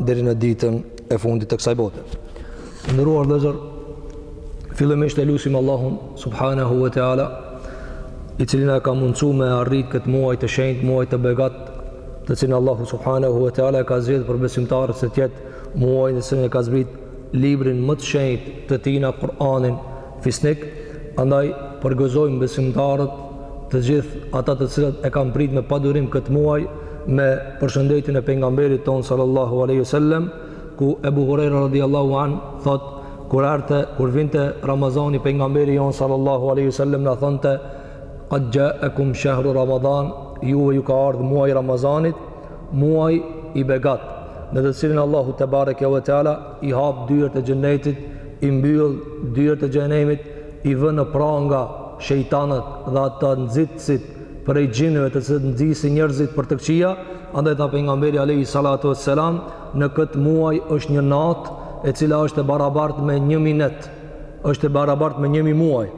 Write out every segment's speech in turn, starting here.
deri në ditën e fundit të kësaj bote. Të nderuar vëllezër, fillimisht e lutim Allahun subhanahu wa taala, i cili na ka mundësuar me arrit këtë muaj të shenjtë, muaj të begat, të cilin Allahu subhanahu wa taala e ka zgjedhur për besimtarët se të jetë muaji në të cilin e ka zbrit librin më të shenjtë të tij na Kur'anin Fisnik. Andaj, përgëzojmë besimtarët, të gjithë ata të cilët e kanë prit me padurim këtë muaj me përshëndetjen e Pejgamberit tonë sallallahu alaihi wasallam, ku Ebu Hurajra radijallahu anhu thotë, kur erdhte, kur vinte Ramazani Pejgamberi jonë sallallahu alaihi wasallam na thonte, Qad ja'akum shahru Ramadan, juve ju ka ardhur muaji i Ramazanit, muaj i begatë, në të cilin Allahu tebareke ve teala i hap dyert e Xhennetit i mbyll dyert e xhehenemit, i vë në pranga shejtanët dhe ata nxitësit prej xhinëve të cilët nxisin njerëzit për të këqija, andaj tha pejgamberi alejhi salatu ves selam, në këtë muaj është një natë e cila është e barabartë me një mijë net, është e barabartë me një mijë muaj.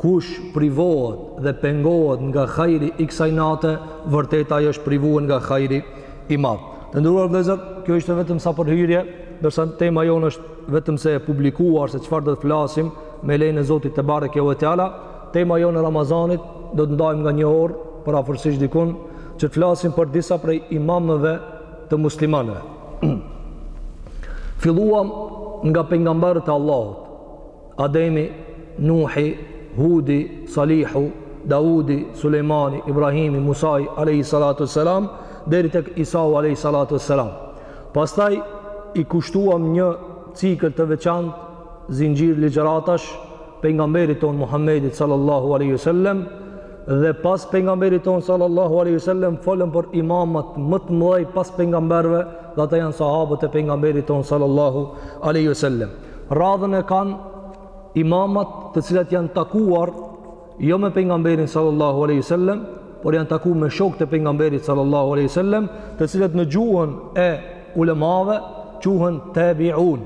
Kush privohet dhe pengohet nga hajri i kësaj nate, vërtet ai është privuar nga hajri i madh. Të nderuar vëllezër, kjo ishte vetëm sa për hyrje, ndërsa tema jonë është vetëm se e publikuar se çfarë do të flasim me lejen e Zotit tebareke ve teala, tema jonë e Ramazanit do të ndajmë nga një orë përafërsisht dikun që të flasim për disa prej imamëve të muslimanëve. Filluam nga pejgamberët e Allahut, Ademi, Nuhi, Hudi, Salihu, Davudi, Sulejmani, Ibrahimi, Musai, alejhi salatu ves selam, deri tek Isau, alejhi salatu ves selam. Pastaj i kushtuam një cikël të veçantë, zinxhir ligjëratash, pejgamberit tonë Muhammedit sallallahu alaihi wasallam dhe pas pejgamberit tonë sallallahu alaihi wasallam folëm për imamat më të mëdhenj pas pejgamberëve dhe ata janë sahabët e pejgamberit tonë sallallahu alaihi wasallam Radhën e kanë imamat të cilat janë takuar jo me pejgamberin sallallahu alaihi wasallam, por janë takuar me shokët e pejgamberit sallallahu alaihi wasallam, të cilët në gjuhën e ulemave quhen tabi'un,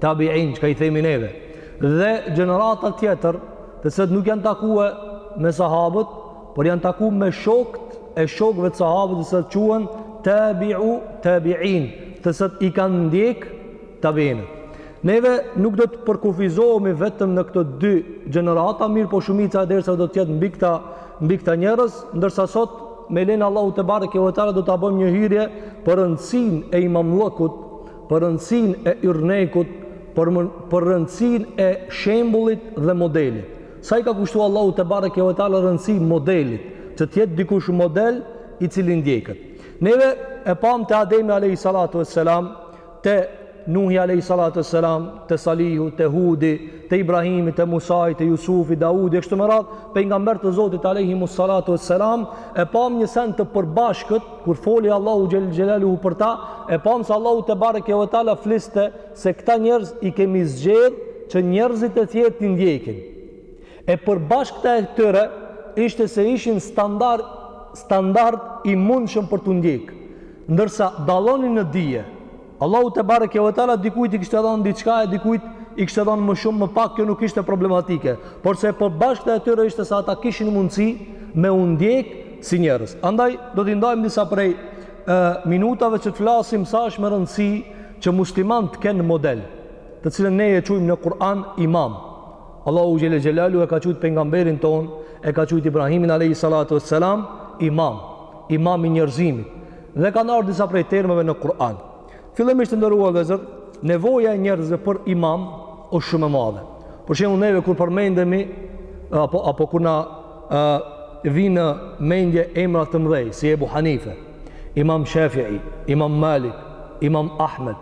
tabi'in, çka i themi neve. Dhe gjenerata tjetër, të cilët nuk janë takuar me sahabët, por janë takuar me shokët e shokëve të sahabëve të cilët quhen tabi'u tabi'in, të cilët i kanë ndjek Tabiinët. Neve nuk do të përkufizohemi vetëm në këto dy gjenerata, mirëpo shumica e dersave do të jetë mbi këta, mbi këta njerëz, ndërsa sot me lejen e Allahut te bareke ve teala do ta bëjmë një hyrje për rëndësinë e imamllëkut, për rëndësinë e yrnekut, për, për rëndësinë e shembullit dhe modelit. Sa i ka kushtuar Allahu te bareke ve teala rëndësi modelit, që të jetë dikush model i cili ndjeket. Neve e pamë te Ademi alayhi salatu vesselam, te Nuhi alayhi salatu selam, te Salihu, te Hudi, te Ibrahimi, te Musai, te Jusufi, Daudi e kështu me radhë, pejgamber të Zotit alayhi salatu selam, e pam një send të përbashkët kur foli Allahu xhel xhelaluhu për ta, e pam se Allahu te bareke ve taala fliste se këta njerëz i kemi zgjedh që njerëzit e tjerë t'i ndjekin. E përbashkëta e këtyre ishte se ishin standard standard i mundshëm për t'u ndjek. Ndërsa dallonin në dije, Allahu te bareke ve teala dikujt i kishte dhënë diçka e dikujt i kishte dhënë më shumë, më pak, kjo nuk ishte problematike, por se e përbashkëta e tyre ishte se ata kishin mundësi me u ndjek si njerëz. Andaj do t'i ndajmë disa prej e, minutave që të flasim sa është me rëndësi që muslimani të ketë model, të cilën ne e quajmë në Kur'an imam. Allahu xhele xhelalu e ka quajtur pejgamberin tonë, e ka quajtur Ibrahimin alayhi salatu wassalam imam. imam i njerëzimit. Dhe kanë ardhur disa prej termeve në Kur'an. Fillimisht të nderuar vllezër, nevoja e njerëzve për imam është shumë e madhe. Për shembull neve kur përmendemi apo apo kur na vijnë në mendje emra të mëdhej si Ebu Hanife, Imam Shafi'i, Imam Malik, Imam Ahmed,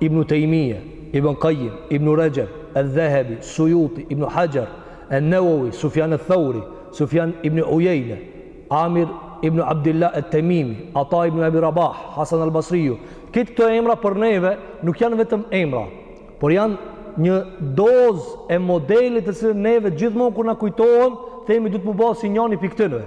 Ibn Taymije, Ibn Qayyim, Ibn Rajab, Al-Dhahabi, Suyuti, Ibn Hajar, An-Nawawi, Sufjan Al-Thawri, Sufjan Ibn Uyeyne, Amir ibn Abdillah At-Tamimi, Ata ibn Abi Rabah, Hasan Al-Basriu, këta, këto emra për neve nuk janë vetëm emra, por janë një dozë e modelit të cilën neve gjithmonë kur na kujtohen, themi duhet m'u ba si njani pi ktynve,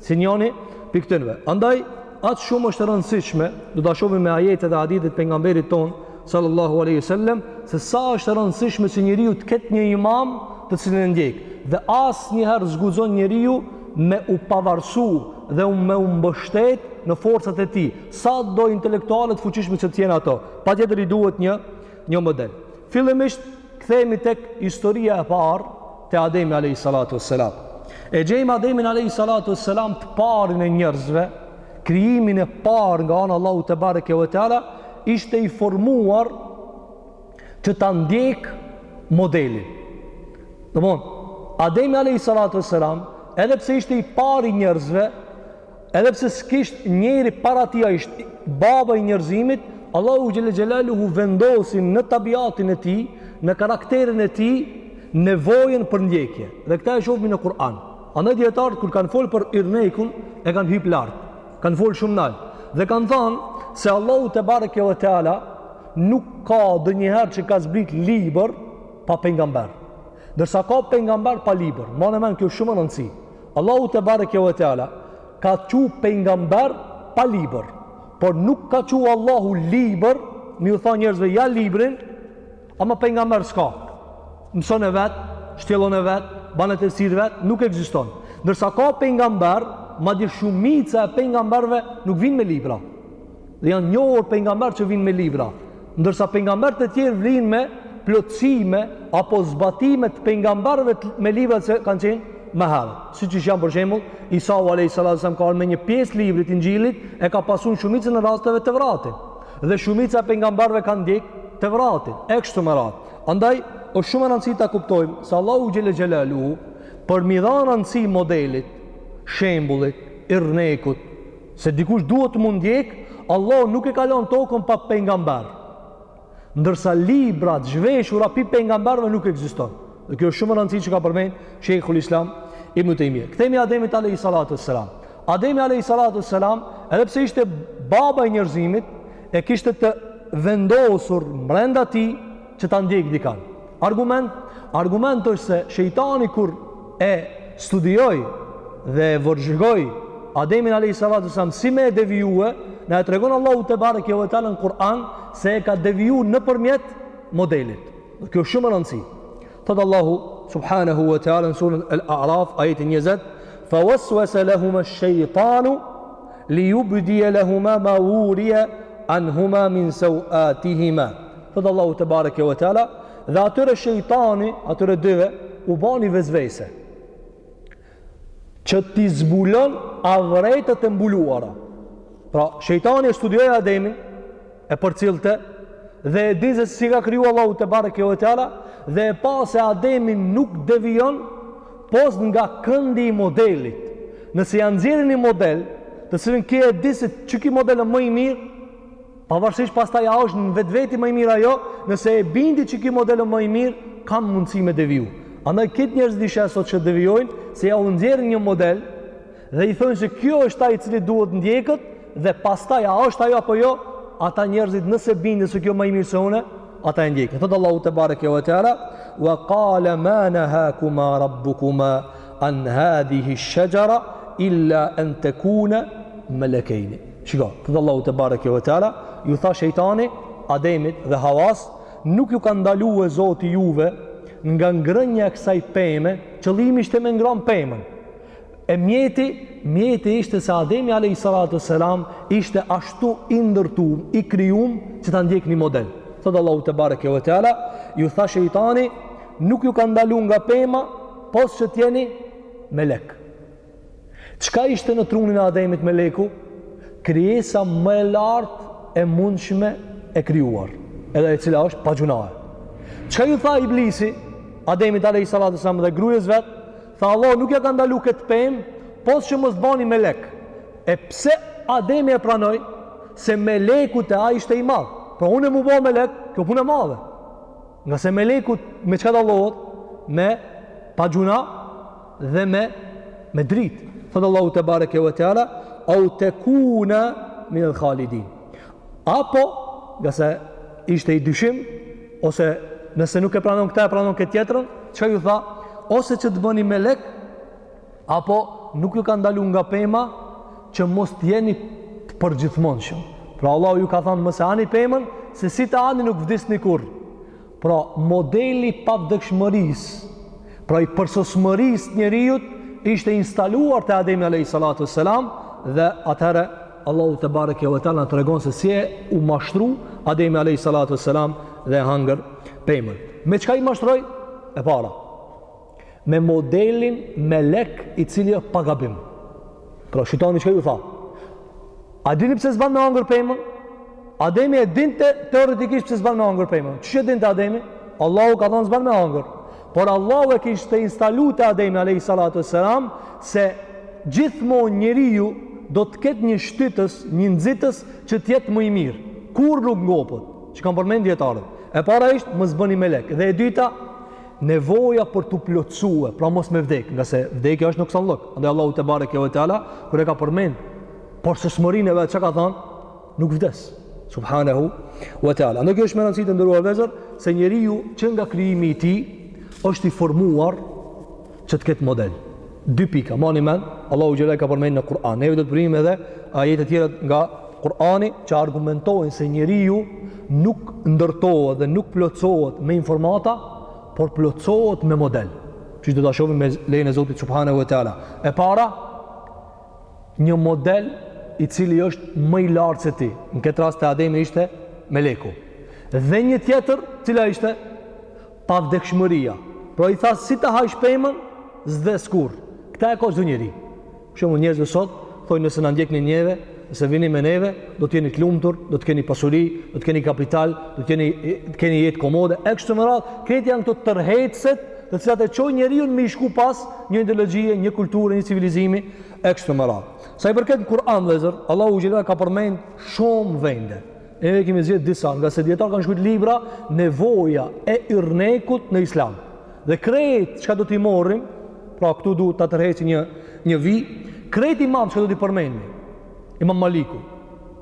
si njani pi ktynve. Andaj aq shumë është e rëndësishme, do ta shohim me ajete dhe hadithe të pejgamberit tonë sallallahu alaihi wasallam se sa është e rëndësishme që njeriu të ketë një imam të cilin e ndjek dhe asnjëherë s'guxon njeriu me u pavarësu dhe me u mbështet në forcat e tij. Sado intelektuale, të fuqishme që të jenë ato, patjetër i duhet një, një model. Fillimisht, kthehemi tek historia e parë te Ademi alayhi salatu vesselam. E gjejmë Ademin alayhi salatu vesselam të parin e njerëzve, krijimin e parë nga ana e Allahut te bareke ve teala, ishte i formuar që ta ndjek modelin. Domethon, Ademi alayhi salatu wassalam, edhe pse ishte i pari i njerëzve, edhe pse s'kisht njeri para tij, ai ishte baba i njerëzimit, Allahu xhelle xhelaluhu vendosi në tabiatin e tij, në karakterin e tij, nevojën për ndjekje. Dhe këta e shofmi në Kur'an. Andaj dijetarët, kur kanë folë për irnekun, e kanë hypë lartë. Kanë folë shumë nalt. Dhe kanë thanë se Allahu tebareke ve teala, Nuk ka ndonjëherë që ka zbrit libër pa pejgamber. Ndërsa ka pejgamber pa libër. Mane n'men, kjo shumë e randësi. Allahu tebareke ve teala ka qu pejgamber pa libër. Por nuk ka qu Allahu libër me u than njerëzve ja librin ama pejgamber s'ka. Mësone vetë, shtjellone vetë, bane tefsir vetë, nuk ekziston. Ndërsa ka pejgamber, madje shumica e pejgamberve nuk vinë me libra. Dhe janë të njohur pejgamber që vijnë me libra, ndërsa pejgamberët e tjerë vijnë me plotësime apo zbatime të pejgamberëve me libra që kanë qenë më herët. Siç janë për shembull Isa alayhis salam ka ardhë me një pjesë librit të Injilit e ka pasur shumicën e rasteve Tevratin. Dhe shumica e pejgamberëve kanë ndjek Tevratin. E kështu me radhë. Andaj është shumë e rëndësishme ta kuptojmë se Allahu xhelle xhelaluhu për me i dhan rëndësi modelit, shembullit, irnekut, Se dikush duhet m'u ndjek, Allahu nuk e ka lënë tokën pa pejgamber. Ndërsa libra të zhveshura pi' pejgamberëve nuk ekziston. Dhe kjo është shumë e rëndësishme që ka përmend Sheikhul Islam Ibn Taymiyyah. Kthehemi Ademit alayhi salatu wassalam. Ademi alayhi salatu wassalam, edhe pse ishte baba i njerëzimit, e kishte të vendosur brenda tij që ta ndjek dikan. Argument, argument është se shejtani kur e studioi dhe e vëzhgoi Ademin alayhi salatu wasalam si me e devijue, na e tregon Allahu tebareke ve teala në Kur'an se e ka devijuar nëpërmjet modelit. Dhe kjo është shumë e rëndësishme. Thot Allahu subhanahu wa taala në surën Al-A'raf ajetin 20, "Fa waswasa lahum ash-shaytanu Li yubdiye lehuma ma wuriye anhuma min sawatihima. Thot Allahu tebareke ve teala dhe atyre shejtani, atyre dyve u bani vezvese që t'i zbulon avretet e mbuluara. Pra, shejtani e studioi Ademin, e përcillte dhe e di se si e ka kriju Allahu tebareke ve teala dhe e pa se Ademi nuk devion pos nga këndi i modelit nëse ja nxjerri një model të cilin ky e di se qiky model ë më i mirë pavarësisht pastaj a është në vetveti më i mirë a jo nëse e bindi qiky model ë më i mirë kam mundësi me deviju Andaj këta njerëz disa sot që devijojnë se jau nxjerrin një model Dhe i thonë se kjo është ai i cili duhet ndjekët dhe pastaj a është ajo apo jo, ata njerëzit nëse bindën se ky o më i mirë se unë, ata e ndjekën. Thot Allahu te bareke ve teala, "Wa qala ma nahakuma rabbukuma an hadhihi ash-shajara illa an takuna malakayn." Shiko, thot Allahu te bareke ve teala, ju tha shejtani Ademit dhe Hawas, nuk ju ka ndaluar Zoti juve nga ngrënia e kësaj peme, qëllimi ishte me ngran pemën. E mjeti, mjeti ishte se Ademi alayhi salatu selam ishte ashtu i ndërtuar, i krijuar që ta ndjek ni model. Thot Allahu te bareke ve teala, ju tha shejtani, nuk ju ka ndaluar nga pema pos që të jeni melek. Çka ishte në trunin e Ademit meleku? Krijesa më e lartë e mundshme e krijuar, edhe e cila është pa gjunahe. Çka ju tha Iblisi Ademit alayhi salatu selam dhe grujës vet? Tha Allahu nuk ja ka ndalu këtë pemë, pos që mos bani melek. E pse Ademi e pranoi, se meleku te ai ishte i madh. Pra unë e m'u bo melek, kjo punë e madhe. Ngase meleku, me çka dallohet? Me pa gjunah dhe me, me dritë. Thot Allahu te bareke ve teala, aw takuna min al-khalidin. Apo, ngase ishte i dyshim, ose nëse nuk e pranon këta, e pranon këtë tjetrën, çka ju tha, ose që të bëni melek, apo nuk ju ka ndalu nga pema, që mos të jeni të përgjithmonshëm. Pra Allahu ju ka thonë, mos e hani pemën, se si ta hani nuk vdisni kurrë. Pra modeli i pavdekshmërisë, pra i përsosmërisë të njeriut, ishte instaluar te Ademi alayhi salatu wassalam dhe atëherë Allahu te bareke ve teala tregon se si u mashtru Ademi alayhi salatu wassalam dhe hangër pemën. Me çka i mashtroi? E para. Me modelin melek i cili është pa gabim. Pra shikoni çka ju tha. A dini pse s'ban me hangër pemën? Ademi e dinte teoretikisht pse s'ban me hangër pemën. Ç'e dinte Ademi? Allahu ka thënë s'ban me hangër. Por Allahu e kishte instalu te Ademi alejhi salatu vesselam se gjithmonë njeriu do të ketë një shtytës, një nxitës që të jetë më i mirë. Kurrë nuk ngopët, që kanë përmend dietarët. E para ishte mos bëni melek dhe e dyta nevoja për t'u plotësuar, pra mos me vdek, ngase vdekja është nuksanllëk. Andaj Allahu te bareke ve teala kur e ka përmend përsosmërinë e vet çka ka thënë? nuk vdes subhanahu wa taala andaj kjo është me rëndësi të nderuar vllezër se njeriu që nga krijimi i tij është i formuar që të ketë model dy pika maje n'men Allahu xhele ka përmendur në Kur'an neve do t'i bijmë edhe ajete të tjera nga Kur'ani që argumentojnë se njeriu nuk ndërtohet dhe nuk plotësohet me informata por plotësohet me model siç do ta shohim me lejen e Zotit subhanahu wa taala e para një model i cili është më i lartë se ti. Në këtë rast te Ademi ishte meleku. Dhe një tjetër, cila ishte? Pavdekshmëria. Pra i tha, si ta hajsh pemën, s'vdes kurrë. Këta e ka çdo njeri. Shembull njerëzit sot, thojnë nëse na ndjekni neve, nëse vini me neve, do të jeni të lumtur, do të keni pasuri, do të keni kapital, do të jeni të keni jetë komode, e kështu me radhë, krejt janë këto tërheqëset të cilat e çojnë njeriun me i shku pas një ideologjie, një kulture, një civilizimi e kështu me radhë. Sa i përket n'Kur'an vllezër, Allahu xhele ka përmend shumë vende. Neve kemi zgjedhë disa, ngase dijetarët kanë shkruar libra nevoja e yrnekut në Islam. Dhe krejt çka do t'i morrim, pra këtu du ta tërheqi një një vijë, krejt imamët çka do t'i përmendmi. Imam Maliku,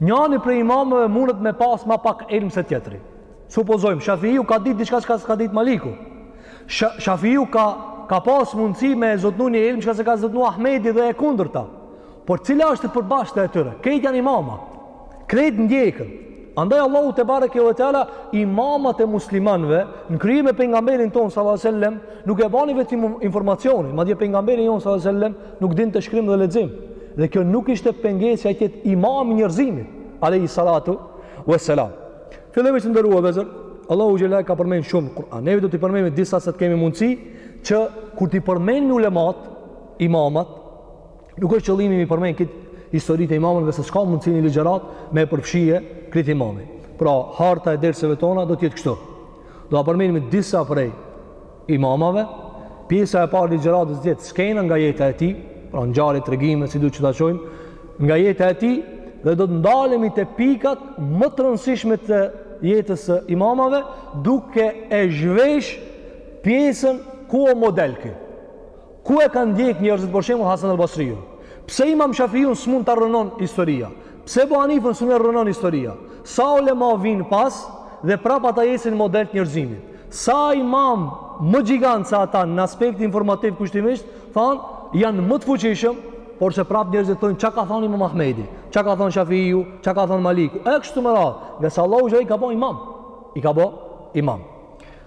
Njani prej imamave mundet me pas ma pak ilm se tjetri. Supozojmë, Shafiu ka ditë diçka çka s'e ka ditë Maliku. Shafiu ka, ka pas mundësi me e zotnu një ilm çka s'e ka zotnu Ahmedi dhe e kundërta. Por cila është e përbashkëta e tyre? Krejt janë imama. Krejt ndjeken. Andaj Allahu tebareke ve teala imamat e muslimanëve në krye me pejgamberin tonë sallallahu alajhi wasallam nuk e bani vetëm informacioni, madje pejgamberi jonë sallallahu alajhi wasallam nuk dinte shkrim dhe lexim. Dhe kjo nuk ishte pengesë ai të jetë imam i njerëzimit, alayhi salatu wa salam. Fillimi të nderuar vllezër. Allahu xhele ka përmend shumë n'Kur'an. Neve do t'i përmendmi disa sa të kemi mundësi që kur t'i përmendmi ulemat, imamat, nuk është qëllimi me i përmend krejt historitë e imamëve ngase s'ka mundësi një ligjëratë me e përfshi krejt imamin. Pra, harta e derseve tona do të jetë kështu. Do të përmendmi disa prej imamave, pjesa e parë e ligjëratës do t'jetë skena nga jeta e tij, pra ngjarje tregime si do ta shohim, nga jeta e tij dhe do të ndalemi te pikat më të rëndësishme të jetës së imamave duke e zhvesh pjesën ku a model ky. Ku e kanë ndjek njerëzit për shembull Hasan al-Basriun? Pse Imam Shafiun s'mund ta harron historia? Pse Abu Hanifën s'mund ta harron historia? Sa ulema vijnë pas dhe prap ata jesin model të njerëzimit. Sa imam më gjigant se ata në aspekt informativ kushtimisht thanë, janë më të fuqishëm, porse prap njerëzit thonë çka ka thënë Imam Ahmedi, çka ka thënë Shafiu, çka ka thënë Maliku. E kështu me radhë, ngase Allahu i ka bo imam. I ka bo imam.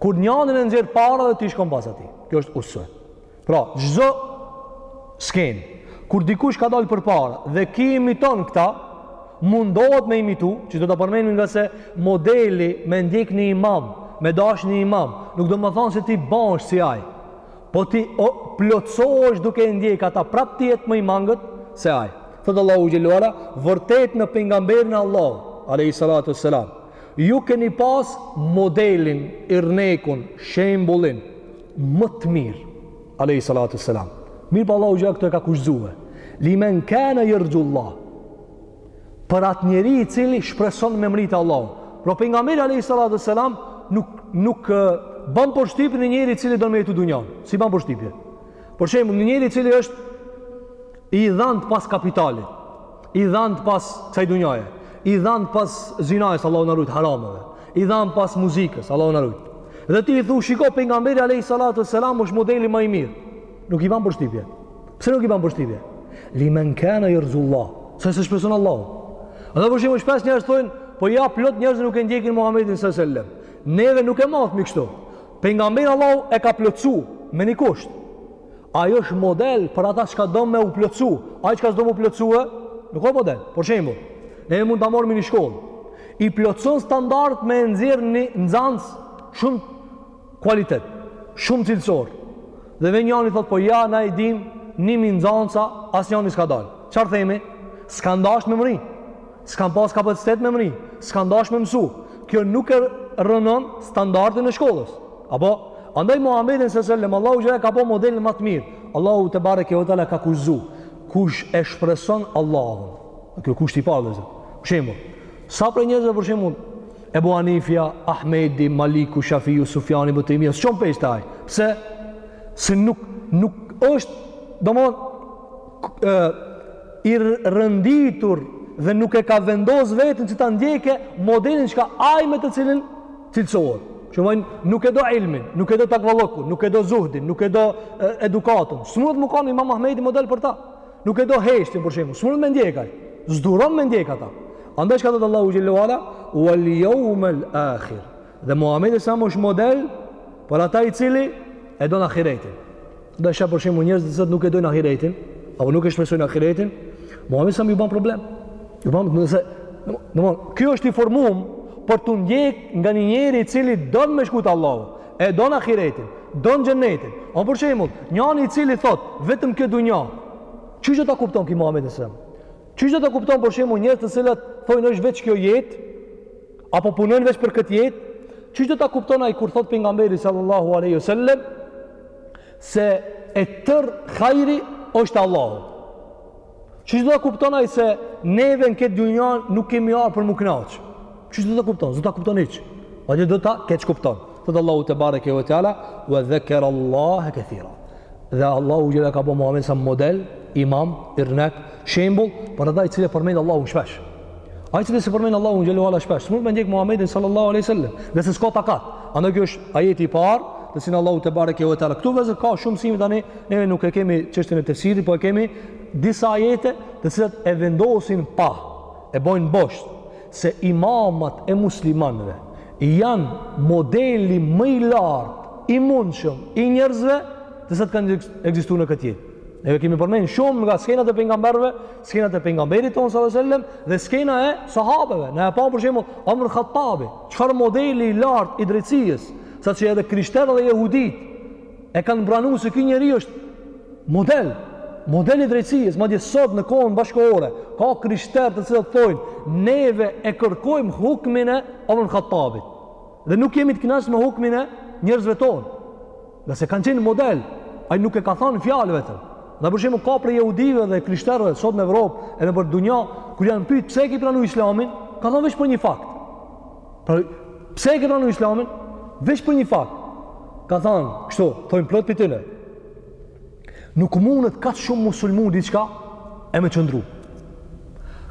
Kur njanin e nxjerr para dhe ti shkon pas atij. Kjo është usve. Pra, çdo skenë kur dikush ka dalë përpara dhe ky imiton këta, mundohet me imitu, që do ta përmendim, ngase modeli me ndjek një imam, me dash një imam, nuk domethënë se ti bahesh si aj, po ti plotsohesh duke ndjek ata prap të jetë më i mangët se aj. Thotë Allahu xhele ue ala, vërtet në pejgamberin e Allahut, a.s. Ju keni pas modelin, irnekun, shembullin më të mirë. Alejhi salatu selam. Mirëpo Allahu xhele ue ala këtë e ka kushtëzu. Limen kane jerxhullah. Për atë njeri i cili shpreson me mrri te Allahu. Pra pejgamberi alejhi salatu selam nuk, nuk ban përshtypje një njeri i cili don me jetu dunjan. S'i ban përshtypje. Për shembull, një njeri i cili është i dhanë pas kapitalit. i dhanë pas kësaj dunjaje, i dhanë pas zinajës, Allahu na rujt, harameve, i dhanë pas muzikës, Allahu na rujt. Dhe ti i thu, shiko pejgamberi alejhi salatu selam është modeli ma i mirë. Nuk i ban përshtypje. Pse nuk i ban përshtypje? Limen kane jerxhullah, se s'e shpreson Allahun. Edhe për shembull shpesh njerëz thojnë, po ja plot njerëz nuk e ndjekin Muhammedin s.a.v.s. Neve nuk e matmi kështu. Pejgamberin Allahu e ka plotsu me një kusht. Aj është model për ata çka do me u plotsu. Aj çka s'do me u plotsu e, nuk o model. Për shembull, ne mund ta marrmi një shkollë. I plotson standard me nxjerr një nxanës shumë kualitet, shumë cilësor. Dhe vjen njani thot, po ja, na i dim, një mijë nxansa, asnjani s'ka dalë. Çfarë themi? S'kanë dasht me mrri. S'kanë pas kapacitet me mrri, s'kanë dashë me mësu. Kjo nuk e rrënon standardin e shkollës. Apo, andaj Muhammedin s.a.v.s., Allahu xhele e ka ba modelin ma të mirë. Allahu tebareke ve teala ka kushtëzu. Kush e shpreson Allahun. Kjo kushti i parë, vllezër. Shembull, sa prej njerëzve për shembull, Ebu Hanifja, Ahmedi, Maliku, Shafiju, Sufjani, Ibn Tejmija, s'u pëlqen aj. Pse, se nuk, nuk është, domethënë, i renditur dhe nuk e ka vendos veten që ta ndjekë modelin çka ai me të cilin cilësohet. Që vojnë, nuk e do ilmin, nuk e do takvallokun, nuk e do zuhdin, nuk e do edukatën. S'mundet me kanë imam Ahmedi model për ta. Nuk e do heshtjen, për shembull. S'mundet me ndjek aj. S'duron me ndjek ata. Andaj çka thotë Allahu xhele ue ala, uel jeumel akhir. Dhe Muhammedi s.a.v.s. është model për ata i cili e don ahiretin. Ndërsa për shembull njerëz të cilët nuk e dojnë ahiretin, apo nuk e shpresojnë ahiretin, Muhamedi s.a.v.s. ju bën problem. Ju bën do të thotë, do të ky është i formuar për t'u ndjek nga një njeri i cili don me shku te Allahu, e don ahiretin, don xhenetin. O për shembull, njëri i cili thot vetëm kjo dunja. Qysh do ta kupton ky Muhamedin s.a.v.s.? Qysh do ta kupton për shembull njerëz të cilët thonë është veç kjo jetë? A po punojnë veç për këtë jetë? Qysh do ta kupton ai kur thot pejgamberi sallallahu alaihi wasallam se e tërë hajri është Allahu. Qysh do ta kupton ai se neve në këtë dynja nuk kemi ardh për m'u knaq. Qysh do ta kupton? S'do ta kupton hiç. A do ta keqkupton. Thot Allahu tebareke ve teala wa dhakara Allah kethira. Dhe Allahu xhele e ka bo Muhammed s.a. model, imam, irnek, shembull, për atë i cili e përmend Allahun shpesh. Ai cili s'e përmend Allahun xhele ve ala shpesh, s'mund me ndjek Muhamedin sallallahu alaihi wasallam, se s'ka takat. Andaj kjo është ajeti i parë, të cilin Allahu tebareke ve teala. Këtu vërtet ka shumë mësime tani, ne nuk e kemi çështjen e tefsirit, po e kemi disa ajete të cilat e vendosin pa, e bojnë bosht se imamat e muslimanëve janë modeli më i lartë i mundshëm i njerëzve të cilat kanë ekzistu në këtë jetë. Neve kemi përmend shumë nga skenat e pejgamberëve, skenat e pejgamberit tonë sallallahu alajhi wasallam dhe skena e sahabeve. Na e pa për shembull Omar Khattabi, çfarë modeli i lartë i drejtësisë, saqë edhe krishterët dhe jehuditë e kanë pranu se ky njeri është model, model i drejtësisë, madje sot në kohën bashkëkohore ka krishterë të cilët thonë neve e kërkojmë hukmin e Omar Khattabit. Dhe nuk jemi të kënaqur me hukmin e njerëzve tanë. Nëse kanë qenë model, ai nuk e ka thënë fjalë vetëm. Dhe për shembull ka prej jehudive dhe krishterëve sot në Evropë e nëpër dunja, kur janë pyt pse e ki pranu Islamin, ka thanë veç për një fakt. Pra, pse e ki pranu Islamin? Veç për një fakt. Ka thënë, kështu, thonë plot prej tyne. Nuk mundet kaq shumë me u sulmu diçka e me qëndru.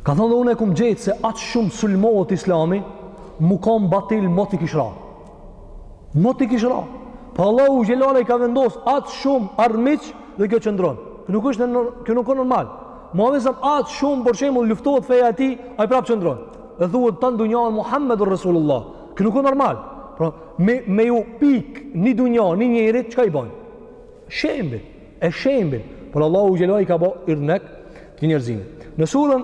Ka thënë dhe unë e kum gjet se aq shumë sulmohet islami, m'u kan batil moti kish ra. Moti kish ra. Po Allahu xhele ala i ka vendos aq shumë armiq dhe kjo qëndron. Kjo nuk është në, kjo nuk është normal. Muhamedi s.a. aq shumë për shembull luftohet feja e tij, ai prapë qëndron. Dhe thuhet tan dunjanë Muhammedur Resulullah. Kjo nuk është normal. Pra, me, me ju hip një dunja, një njerit, çka i bajnë? E shembin. E shembin. Por Allahu xhele ala i ka bo irnek të njerëzimit. Në surën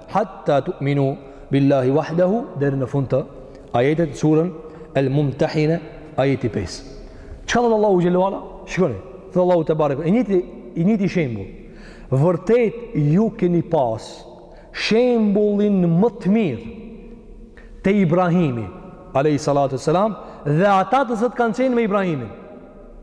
Hatta tu'minu billahi wahdahu deri në fund të ajetit surën El Mumtahine ajeti 5. Çka thotë Allahu xhele ve ala? Shikoni, thotë Allahu tebareke, i njëjti i njëjti shembull. Vërtet ju keni pas shembullin më të mirë te Ibrahimi alayhi salatu selam dhe ata të cilët kanë qenë me Ibrahimin.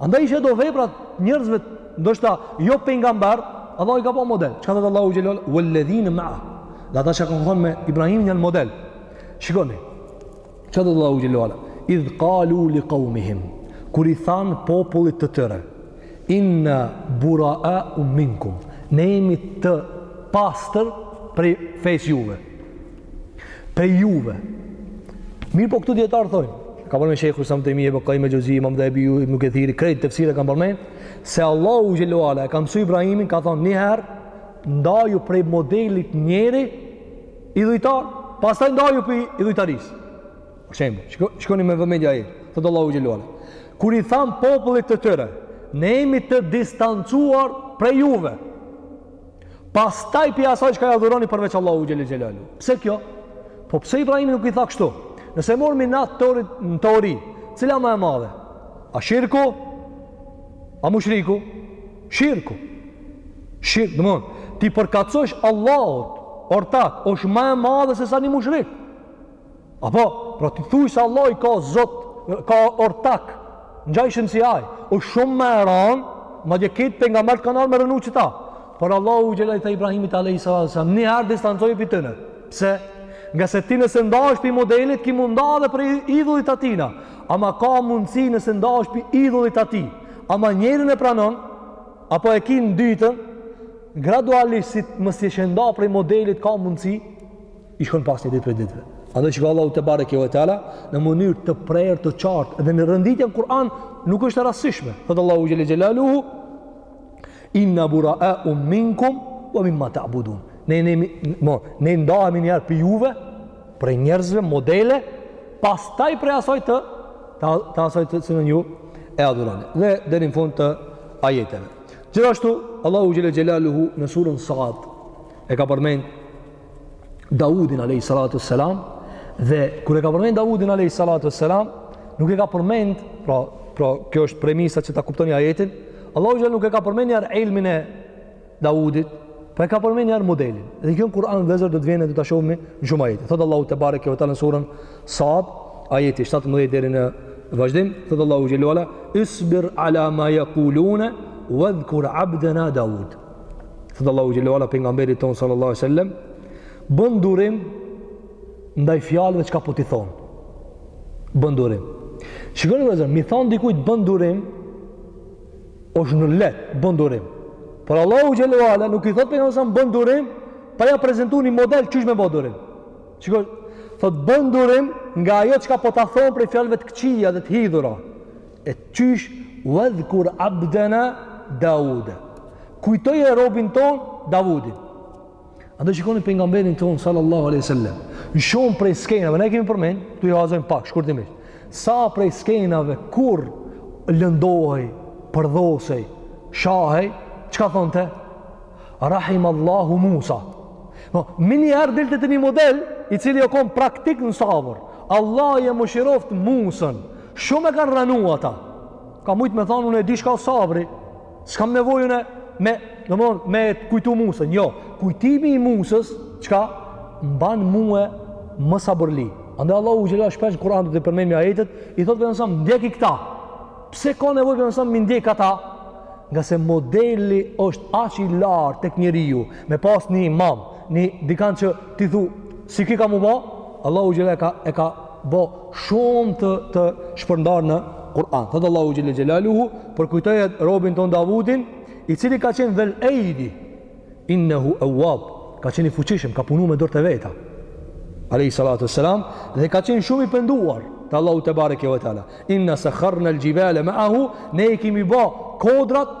Andaj edhe do veprat njerëzve, ndoshta jo pejgamber, Allahu i ka ba model. Çka thotë Allahu xhelal walladhina ma'ah. Dhe ata që kanë konë me Ibrahimin janë model. Shikoni. Çka thotë Allahu xhelal? Idh qalu liqaumihim. Kur i than popullit të tyre, inna bura'a minkum. Ne jemi të pastër prej fejs juve. prej juve. Mirëpo këtu dijetarët thojnë, ka përmend Shejhul Islam Tejmije, Ibn Kajim Xhevzi, imam Dhehebiu, Ibn Kethiri, krejt tefsiret e kanë përmend, se Allahu xhele ve ala e ka msu Ibrahimin, ka thonë njëherë, ndaju prej modelit njeri, idhujtar, pastaj ndaju prej idhujtarisë. Për shembull, shiko, shikoni me vëmendje, thotë Allahu xhele ve ala. Kur i thanë popullit të tyre, ne jemi të distancuar prej juve, Pastaj prej asaj çka e adhuroni përveç Allahu xhele xhelaluhu. Pse kjo? Po pse Ibrahimit nuk i tha kështu? Nëse marrim në teori, në teori, cila më e madhe? A shirku? A mushriku? Shirku. Shirk, domethënë, t'i përkatësosh Allahut ortak, është më e madhe sesa një mushrik. Apo, pra ti thu se Allahu ka zot, ka ortak, të ngjashëm si ai, osht shumë më e randë, madje këtë pejgamberët kanë ardhë me rrënu qëta. Por Allahu xhele i tha Ibrahimit a.s. Një herë distancohu prej tyne. Pse? Ngase ti nëse ndahesh prej modelit, ki me u nda edhe prej idhullit të tijna. Ama ka mundësi nëse ndahesh prej idhullit të tij, ama njërën e pranon, apo e ki në dytën, gradualisht si më s'je nda prej modelit ka mundësi, i shkon pas një ditë prej ditëve. Andaj çka Allahu tebareke ve teala, në mënyrë të prerë të qartë, edhe renditja në Kur'an, nuk është e rastësishme. Thotë Allahu xhele xhelaluhu, inna bureau minkum ve mimma ta'budun. Ne, ne, mo, ne ndahemi njëherë prej juve, prej njerëzve, modele, pastaj prej asaj të, të, të asaj të cilën ju e adhuroni. Dhe deri në fund të ajeteve. Gjithashtu, Allahu xhele xhelaluhu, në surën Sad, e ka përmend, Davudin alayhi salatu selam dhe kur e ka përmend Davudin alayhi salatu selam nuk e ka përmend pra pra kjo është premisa që ta kuptoni ajetin Allahu xhel nuk e ka përmendur ilmin e Davudit Po e ka përmend një model. Dhe kjo në Kur'an vëllezër do të vjen do ta shohim në shumë ajete. Thotë Allahu tebareke ve teala në surën Sad, ajeti 17 deri në vazhdim, thotë Allahu xhele ve ala isbir ala ma yaquluna wadhkur abdana Daud. thotë Allahu xhele ve ala pejgamberit tonë sallallahu alayhi wasallam bën durim ndaj fjalëve çka po t'i thonë bën durim shikoni vëllezër, me i thonë dikujt bën durim është e lehtë bën durim por Allahu xhele ve ala nuk i thotë pejgamberit bën durim pa ia prezentu një model qysh me bo durim shikoni thotë bën durim nga ajo çka po ta thonë prej fjalëve të këqija dhe të hidhura E qysh wadhkur abdana Dauda. Kujtoje robin ton Davudin. Andaj shikoni pejgamberin ton sallallahu alaihi wasallam. Në shumë prej skenave, na i kemi përmend, tu i lexojm pak shkurtimisht. Sa prej skenave kur lëndohej, përdhosej, shahej, çka thonte? Rahim Allahu Musa. No, menjëherë dilte te një model i cili o konë praktik në sabër. Allahu e mëshiroft Musën. Shumë e kanë ranu atë. Ka mujtë me thonë, unë e di çka o sabri, s'kam nevoj une me, domethonë, me kujtu Musën. Jo, kujtimi i Musës, çka, m'ban mue më sabërli. Andaj Allahu xhele shpesh në Kur'an do t'i përmendim ajetet, i thotë Pejgamberit, ndjeki këta. Pse ka nevoj Pejgamberi me ndjek ata? Ngase modeli është aq i lartë tek njeriu, me pas një imam, një dikan që ti thu, si ky kam m'u ba, Allahu xhele e ka, e ka bo shumë të shpërndar në Kur'an. Thot Allahu xhelle xhelaluhu, përkujtoje robin ton Davudin, i cili ka qenë dhel ejdi, innehu ewab, ka qenë i fuqishëm, ka punu me dorë të veta, alejhi salatu wasalam, dhe ka qenë shumë i penduar, te Allahu tebareke we teala, inna sekharnel xhibale meahu, ne i kimi ba kodrat,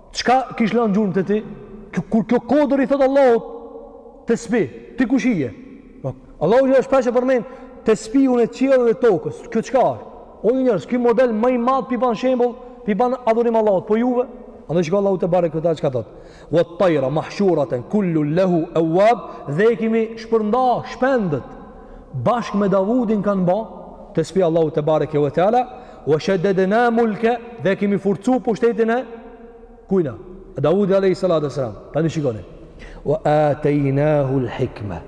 Çka kish lënë gjurmë te ti? Kur kjo kodër i thotë Allahut tespih, ti kushi je? Po, Allahu xhele shpesh e përmen tespihun e qiellit dhe tokës, kjo çka ore? O ju njerëz, ky model më i madhë pi ban shembol, pi ban adhurim Allahut, po juve? Andaj shko Allahu tebareke we teala çka thotë? Wat-tajra, mahshuraten, kullun lehu ewab, dhe i kimi shpërnda, shpendët, bashkë me Davudin kanë ba tespih Allahu tebareke we teala, Wa shadadna mulkahu dhe e kemi forcu pushtetin e kujna. Davudi alayhi salatu wasalam. Tani shikoni. Wa ataynahu al-hikma.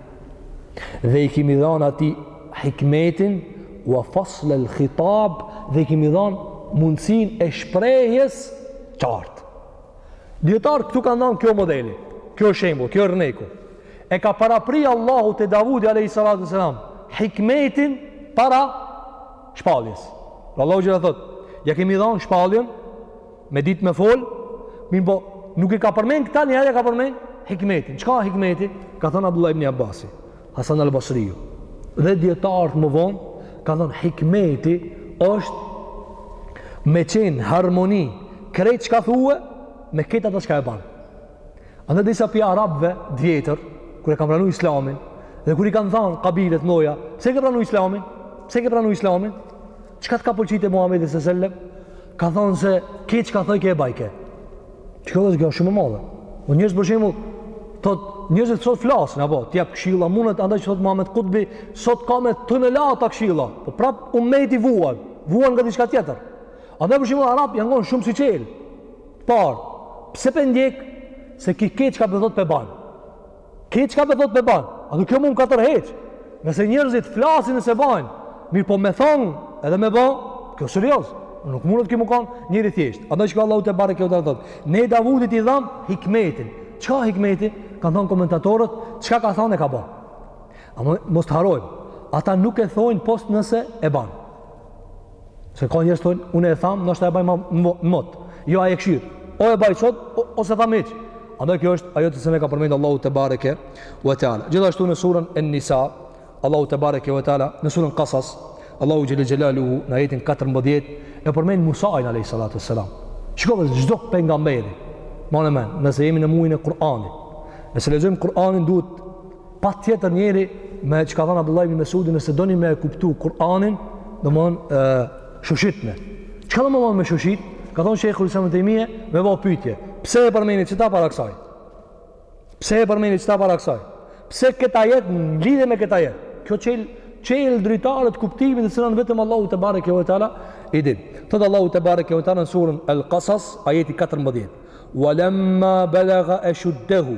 Dhe i kemi dhënë atij hikmetin wa fasl al-khitab dhe i kemi dhënë mundësinë e shprehjes qartë. Dijetarët këtu kanë dhënë ky o modeli, ky o shembull, ky o yrneku. E ka parapri Allahu te Davudi alayhi salatu wasalam Hikmetin para shpalljes. Pra Allahu xhele thot, ia kemi dhënë shpalljen me ditë me fol, mirëpo nuk e ka përmend këta një herë ka përmend hikmetin. Çka hikmeti? Ka thënë Abdullah ibn Abbasi, Hasan al-Basriu. Dhe dijetarët më vonë ka thënë hikmeti është me qenë harmoni krejt çka thue me kit ata çka e banë. Andaj disa prej arabëve të vjetër, kur e kanë pranu Islamin, dhe kur i kanë thanë kabilet loja, pse ke pranu Islamin? Pse ke pranu Islamin? Çka të ka pëlqy te Muhamedi sallallahu alaihi wasallam? Ka thonë se ky çka thojke e bajke. Çka është kjo shumë e madhe. Po njerëzit për shembull thot njerëzit sot flasin apo t'i jap këshilla mundet andaj thot Muhammed Kutbi sot ka me tonelata këshilla. Po prap ummeti vuan, vuan nga diçka tjetër. Andaj për shembull arabët janë kon shumë siçel. Por, pse pe ndjek se ky çka pe thot pe ban. Ky çka pe thot pe ban. Andaj kjo mu ka tërheq. Nëse njerëzit flasin nëse bajnë, mirëpo me thon edhe me ban, kjo serioz. Nuk mundet ky me kon njeri i thjesht. Andaj çka Allahu tebareke ve teala thot. Ne Davudit i dham hikmetin. Çka hikmeti? Kanë thonë komentatorët, çka ka thonë e ka ban. Ama mos të harrojmë. Ata nuk e thonë pos nëse e ban. Se ka njerëz thon, unë e tham, ndoshta e baj mot. Jo ai e kshir. O e baj sot o s'e tham hiç. Andaj kjo është ajo të cilën e ka përmend Allahu tebareke ve teala. Gjithashtu në surën En-Nisa, Allahu tebareke ve teala, në surën Qasas, Allahu xhele xhelaluhu në ajetin 14 e përmend Musain alejhi salatu ves selam. Shikoj se çdo pejgamber, mani në mend, nëse jemi në muajin e Kur'anit, nëse lexojmë Kur'anin duhet Patjetër njeri me çka ka thonë Abdullah ibn Mesudi nëse doni me e kuptu Kur'anin, domethonë shoshitne. Çka domethonë me shoshit? Ka thonë Shejhul Islam ibn Tejmije me bo pytje. Pse e përmeni qeta para kësaj? Pse e përmeni qeta para kësaj? Pse kët ajet e lidhi me kët ajet? Kjo çel çel dritaret e kuptimit të cilën vetëm Allahu tebareke ve teala i din. Thotë Allahu tebareke ve teala në surën El Qasas, ajeti 14. Walemma belega eshuddehu,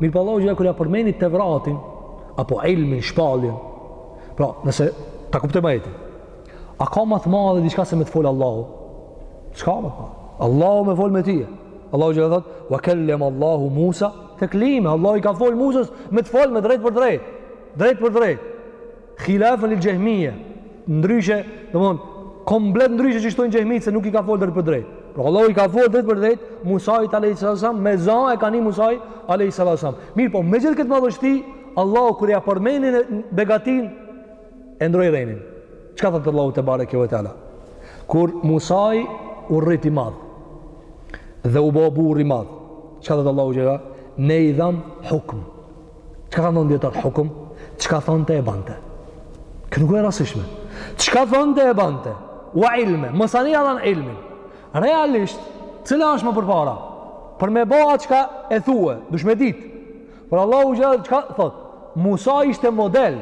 Mirëpo Allahu xhele ia përmeni Tevratin, apo ilmin, shpalljen, pra nëse ta kuptojmë ajetin, a ka ma të madhe diçka se me të folë Allahu? S'ka ma të madhe. Allahu me folë me tije. Allahu xhele thot, wa kelleme Allahu Musa teklima, Allahu i ka folë Musës me të folme drejtpërdrejt, drejtpërdrejt. Khilafen lil Xhehmije. Ndryshe, domthon komplet ndryshe qysh thojnë xhehmitë se nuk i ka fol drejtpërdrejt. Por Allahu i ka fol drejtpërdrejt Musait alayhis salam me za e ka ni Musai alayhis salam. Mirëpo me gjithë këtë madhështi Allahu kur ja përmenin begatinë e ndrroi renin. Çka thotë Allahu tebareke ve teala? Kur Musai u rrit i madh dhe u bo burr i madh. Çka thotë Allahu xhele? Ne i dham hukm. Çka kanë thonë dijetarët hukm? Çka thonte e bante. Kjo nuk është e rastësishme. Çka thonte e bante. Ua ilme, masanej ia dhamë ilmin. Realisht, cila është më përpara? Por me ba çka e thue, duhesh me ditë. Por Allahu xhel-le, çka thotë? Musa ishte model,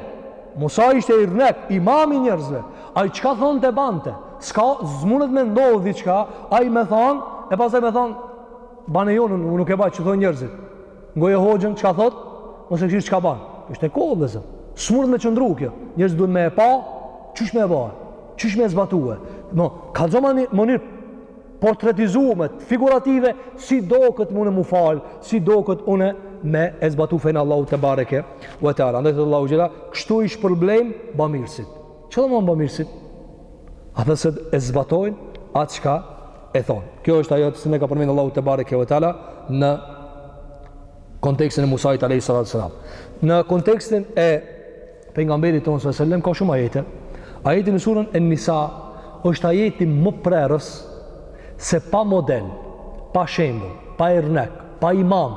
Musa ishte irnek, imami i njerëzve. Ai çka thonte bante. S'ka, s'munet me ndodh diçka, ai me thonë, e pastaj me thonë, bane jo unë nuk e baj, që thonë njerëzit. Ngoje hoxhën çka thot, mos e kqyr çka ban. Është e kohë dhe zot. S'munet me qëndru kjo. Njerëzit duhet me e pa, qysh me e ba. Qysh me zbatue. Me kallzu në ni mënyrë portretizume, figurative, si doket unë m'u fal, si doket unë me e zbatu fenë e Allahut tebareke ve teala. Andaj thot Allahu xhel-le, kështu i shpërblejmë bamirësit. Çka do me thonë bamirësit? Ata se e zbatojnë atë çka e thonë. Kjo është ajo që na e ka përmend Allahu tebareke ve teala në kontekstin e Musait alejhi salatu selam. Në kontekstin e pejgamberit tonë së sellem, ka shumë ajete. Ajeti në surën e Nisa është ajeti më prerës se pa model, pa shembull, pa irnek, pa imam,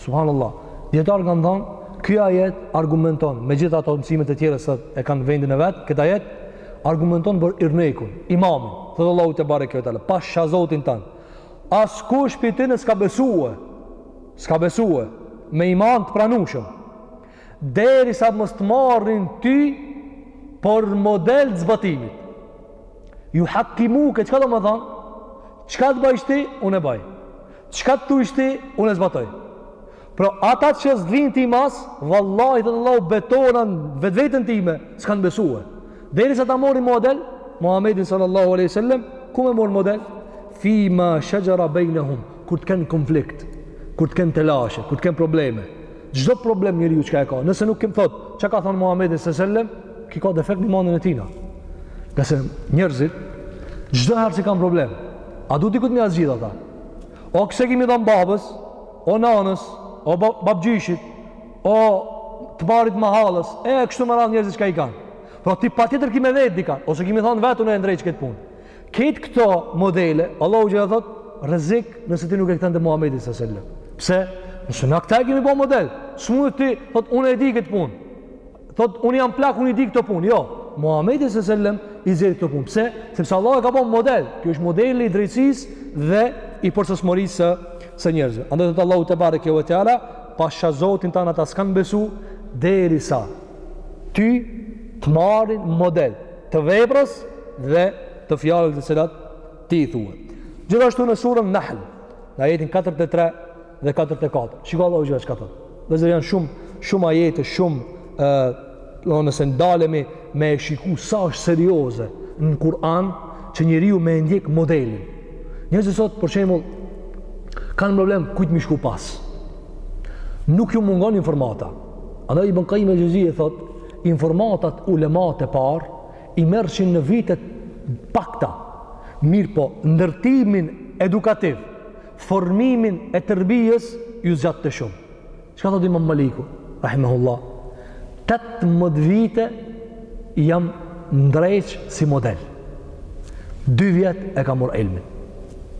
Subhanallah. Dijetarët kanë thënë, ky ajet argumenton me gjithë ato mësime të tjera se e kanë vendin e vet, këtë ajet argumenton për irnekun, imamin. Thotë Allahu tebareke ve teala, pasha Zotin tan. Askush prej tyre s'ka besue. S'ka besue me iman të pranueshëm. Derisa mos të marrin ty për model të zbatimit. Juhakkimuke, çka do me thonë? Çka të bajsh ti, unë e baj. Çka të thujsh ti, unë e zbatoj. Pra ata që s't'vin ty mas, vallahi thot Allahu, betohna në vetveten time, s'kan besuar. Derisa ta marrin model Muhammedin sallallahu alaihi wasallam, ku me e marrë model? Fi ma shajara bainahum, kur të kenë konflikt, kur të kenë telashe, kur të kenë probleme. Çdo problem njeriu çka e ka, nëse nuk kem thot, çka ka thon Muhammedi sallallahu alaihi wasallam, ky ka defekt në imanin e tina. Nëse njerëzit çdo herë që kanë problem, a do dikush m'ia zgjidh ata? Ose ki me i thonë babës, o nanës, o babgjyshit, o të parit t'mahallës, e kështu me radhë njerëzit çka i kanë. Pra ti patjetër ki me vet dikan, ose ki me thonë vetë unë e ndreqi këtë punë. Krejt këto modele, Allahu xhel-le thotë, rrezik nëse ti nuk e kthen te Muhammedi së sellem. Pse? Nëse na këta e kemi bo model, s'mundet ti, thotë unë e di këtë punë. Thot, unë jam plak, unë i di këto punë. Jo, Muhamedi së sellem i zgjidh këto punë. Pse? Sepse Allahu e ka bo model. Kjo është modeli i drejtësisë dhe i përsosmërisë së, së njerëzve. Andaj thot Allahu tebareke ve teala, pasha zotin tan, ata s'kan besu, derisa ty të marrin model të veprës dhe të fjalët të cilat ti i thua. Gjithashtu në surën Nahl, në ajetin 43, dhe 44. Shiko Allahu xhelle çka thotë. Vllezër janë shumë shumë ajete, shumë ë domethonë nëse ndalemi me e shiku sa është serioze në Kur'an që njeriu me ndjek modelin. Njerëzit sot për shembull kanë problem kujt me i shku pas. Nuk ju mungon informata. Andaj Ibn Qayyim al-Jawziyye thotë, informatat ulemat e parë i merrshin në vite t'pakta. Mirëpo, ndërtimin edukativ formimin e terbijes ju zgjatte shumë. Çka thot imam Maliku? Rahimehullah. 18 vite jam ndreq si model. 2 vjetë e ka mor ilmin.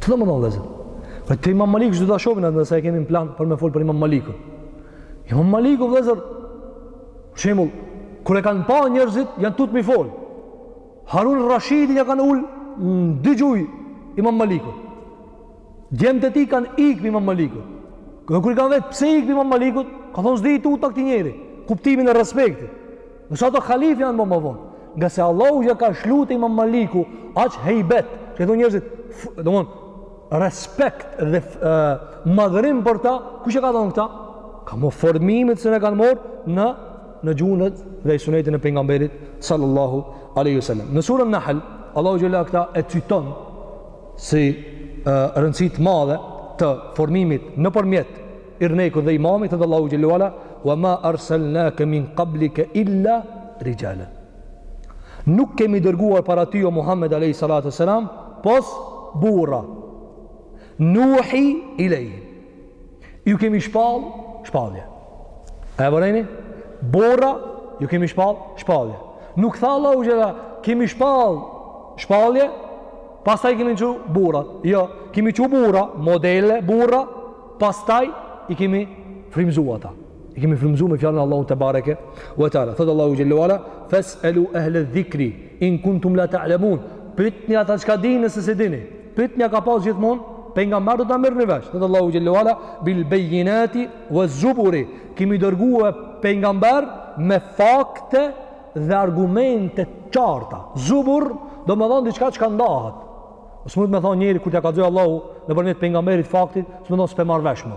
Domethonë vllezër. Dhe te imam Maliku që do ta shohim atë se e kemi në plan për me folë për imam Maliku. Imam Maliku, vllezër, për shembull, kur e kanë pa njërzit, janë tut me i folë. Harun Rashidin ja kanë ul në dy gjuj imam Maliku. Djemt e tij kanë ikë prej Imam Malikut. Dhe kur i kanë vetë pse ikë prej Imam Malikut, ka thonë s'di i tutna këtij njeri, kuptimin e respektit. Ndërsa ata halif janë bo ma vonë. Ngase Allahu ja ka lshu te imam Maliku, aq hejbet, që thon njerëzit, domethon, respekt dhe e, madhërim për ta, kush e ka dhonë këta? Ka dhon formimi t'cilin e kanë morë në, në gjunët dhe sunetin e pejgamberit, sallallahu aleyhi sallam. Në surën Nahl, Allahu xhelle këta e citon si rëndësi të madhe të formimit nëpërmjet yrnekut dhe imamit thot Allahu xhelle ve ala wa ma arsalna min qablika illa rijalan nuk kemi dërguar para ty o Muhammed alayhi salatu selam pos burra nuhi ilayhim Ju kemi shpall, shpallje. A e vërejni? Burra, ju kemi shpall, shpallje. Nuk tha Allahu xhelle, kemi shpall, shpallje, pastaj kemi çu burra. Jo, kemi çu burra, modele, burra, pastaj i kemi frymzu ata. I kemi frymzu me fjalën e Allahut tebareke ve teala, thotë Allahu xhelle ve ala, fes elu ehle dhikri, in kuntum la ta'lemun, pytni ata çka dinë nëse s'e dini. Pytni a ka pas gjithmonë pejgamber do ta merrni vesh. Thot Allahu xhelle ve ala bil bayinati waz zuburi. Kemi dërguar pejgamber me fakte dhe argumente të qarta. Zubur domethonë diçka çka ndahet. S'mundet me thonë njeri kur t'ja kallzoj Allahu nëpërmjet pejgamberit faktin, me thonë s'pe marr vesh më.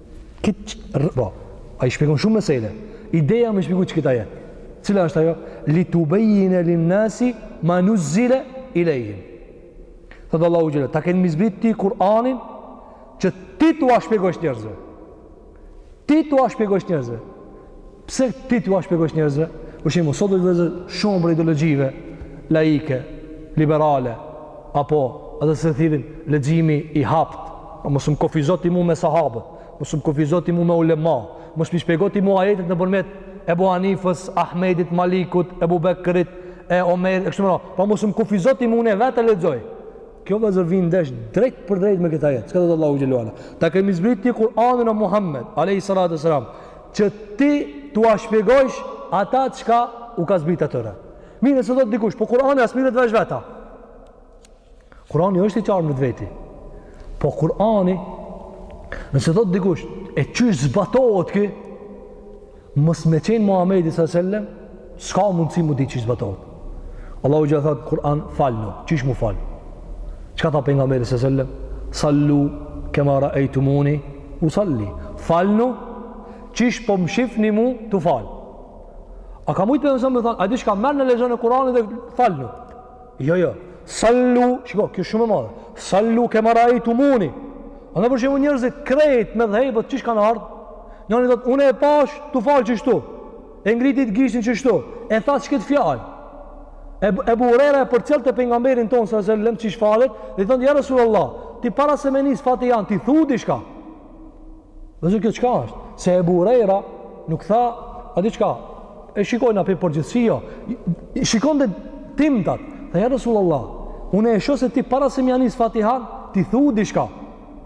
Kit po. Ai shpjegon shumë mesele. Ideja me shpjegu këtë ajet. Cila është ajo? Li tubayyina lin nasi ma nuzila ilayhim. Thot Allahu xhelle, ta kemi zbrit ty Kur'anin që ti t'ua shpjegosh njerëzve. Ti t'ua shpjegosh njerëzve. Pse ti t'ua shpjegojsh njerëzve? Për shembull, sot do të, vëllezër, shumë prej ideologjive laike, liberale, apo edhe siç e thirrin leximi i hapt, apo mos um kufizo ti mua me sahabët, mos um kufizo ti mua me ulema, mos më shpjego ti mua ajetet nëpërmjet Ebu Hanifës, Ahmedit, Malikut, Ebu Bekrit, e Omer, e kështu me radhë. Po mos um kufizo ti mua unë vetë lexoj. Kjo, vëllezër, vjen ndesh drejtpërdrejt me këtë ajet. Çka thotë Allahu xhele ue ala? Ta kemi zbritur Kur'anin o Muhammed, alayhi salatu wasalam, që ti t'ua shpjegojsh ata çka u ka zbrit atyre. Mirë, nëse thotë dikush, po Kurani a s'merret vesh vet a? Kurani është i qartë në vetveti. Po Kurani, nëse thotë dikush, e qysh zbatohet ky, mos me qenë Muhammedi s.a.s. S'ka mundësi mu dit qysh zbatohet. Allahu xhele thotë n'Kur'an, falnu, qysh mu falë? Çka tha pejgamberi s.a.s.? Sallu kema raejtumuni usalli. Falnu qysh po më shifni mu tu u falë. A ka mujtë për nësëm me thonë, a di çka, merrne, lexone Kur'anin dhe falnu? Jo, jo. Sallu, shiko, kjo shumë e madhe. Sallu kema raejtumuni. Andaj për shembull njerëzit krejt medhhebet qysh kanë ardhë? Njëri thotë, une e pashë tu u falë qishtu. E ngriti gishtin qështu, e tha qëkëtë fjalë. E, Ebu Hurejra e përcillte pejgamberin tonë, s.a.s., qysh falet, dhe i thotë, ja Rasul Allah, ti para se me nis Fatihan, ti thu diçka. Vëllezër, kjo çka është, se Ebu Hurejra nuk tha, a di çka, e shikojna në përgjithsi, jo, shikonte t'imtat, tha ja Rasul Allah, une e shoh se ti para se me ja nis Fatihan, ti thu diçka.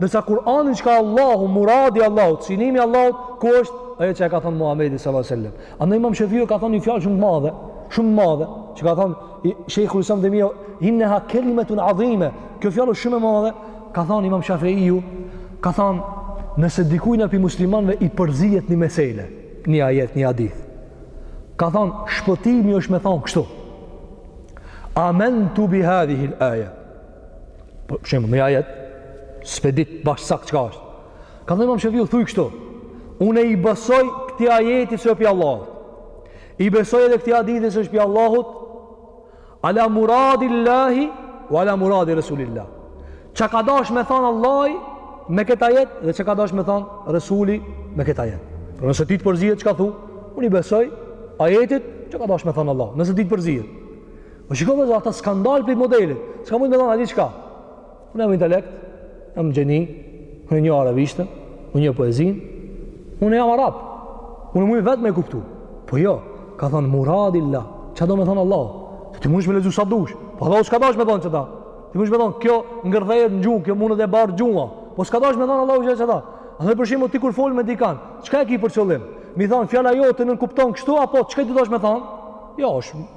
Ndërsa Kur'anin çka Allahu, muradi i Allahut, synimi i Allahut ku është ajo që e ka thënë Muhamedi sallallahu alajhi wasallam. Andaj Imam Shafiu ka thënë një fjalë shumë të madhe, shumë të madhe, që ka thënë Shejhul Islam Tejmije, "Innaha kelimetun adhime." Kjo fjalë është shumë e madhe, ka thënë Imam Shafiu, ka thënë nëse dikujna pi muslimanëve i përzihet një meselë, një ajet, një hadith. Ka thënë shpëtimi është me thënë kështu. Amentu bi hadhihi al-aya. Për shembull një ajet, s'pe dit bash sak çka është. Ka thënë Imam Shafiu thuj kështu. Unë i besoj këtij ajeti se është pi Allahut. I besoj edhe këtij hadithi se është pi Allahut. Ala muradillahi wa ala muradi rasulillah. Çka ka dash me thon Allahu me këtë ajet dhe çka ka dash me thon Rasuli me këtë ajet. Por nëse ti të përzihet çka thu, unë i besoj ajetit çka ka dash me thon Allah. Nëse ti të përzihet Po shiko vllezër, ata s'kanë dalë prej modelit. S'ka mujt me thonë, di çka? Unë jam intelekt, jam gjeni, unë e njoh arabishten, unë e njoh poezinë, unë jam arab. Unë mund vetë me kuptu. Po jo, ka thonë muradullah, çka do me thonë Allah? Ti mund me lexu sa dush. Po Allah s'ka dash me thonë qata. Ti mund me thonë, kjo ngërthehet në gjuhë, kjo mund ta bart gjuha. Po s'ka dash me thonë Allahu xhel-le qata. Edhe për shembull ti kur fol me dikan, çka e ki për qëllim? Me i thonë, fjala jote nënkupton kështu, apo çka ti dash me thonë? Jo, është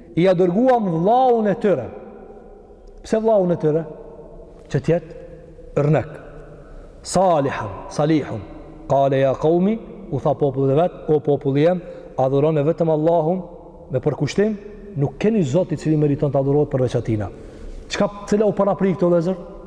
Ia dërguam vllaun e tyre. Pse vllaun e tyre? Që të jetë yrnek. Salihan, Salihun. Qale ya qaumi, u tha popullit vet, o populli jem, adhuroni vetëm Allahun me përkushtim, nuk keni zot i cili meriton të adhurohet përveç atina. Çka cila u parapri këto vllezër?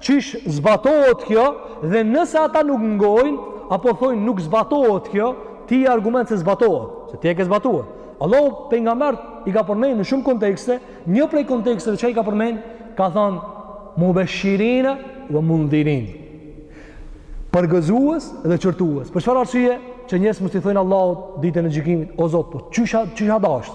Qysh zbatohet kjo dhe nëse ata nuk ngojnë, apo thojnë nuk zbatohet kjo, ti je argument se zbatohet, se ti e ke zbatuar. Allahu pejgamberët i ka përmend në shumë kontekste, një prej konteksteve që i ka përmend, ka thënë mubashirina wa mundhirin. Përgëzues dhe qortues. Për çfarë arsye? Që njerëzit mos t'i thojnë Allahut ditën e gjykimit, o Zot, po qysh a, qysh a dasht.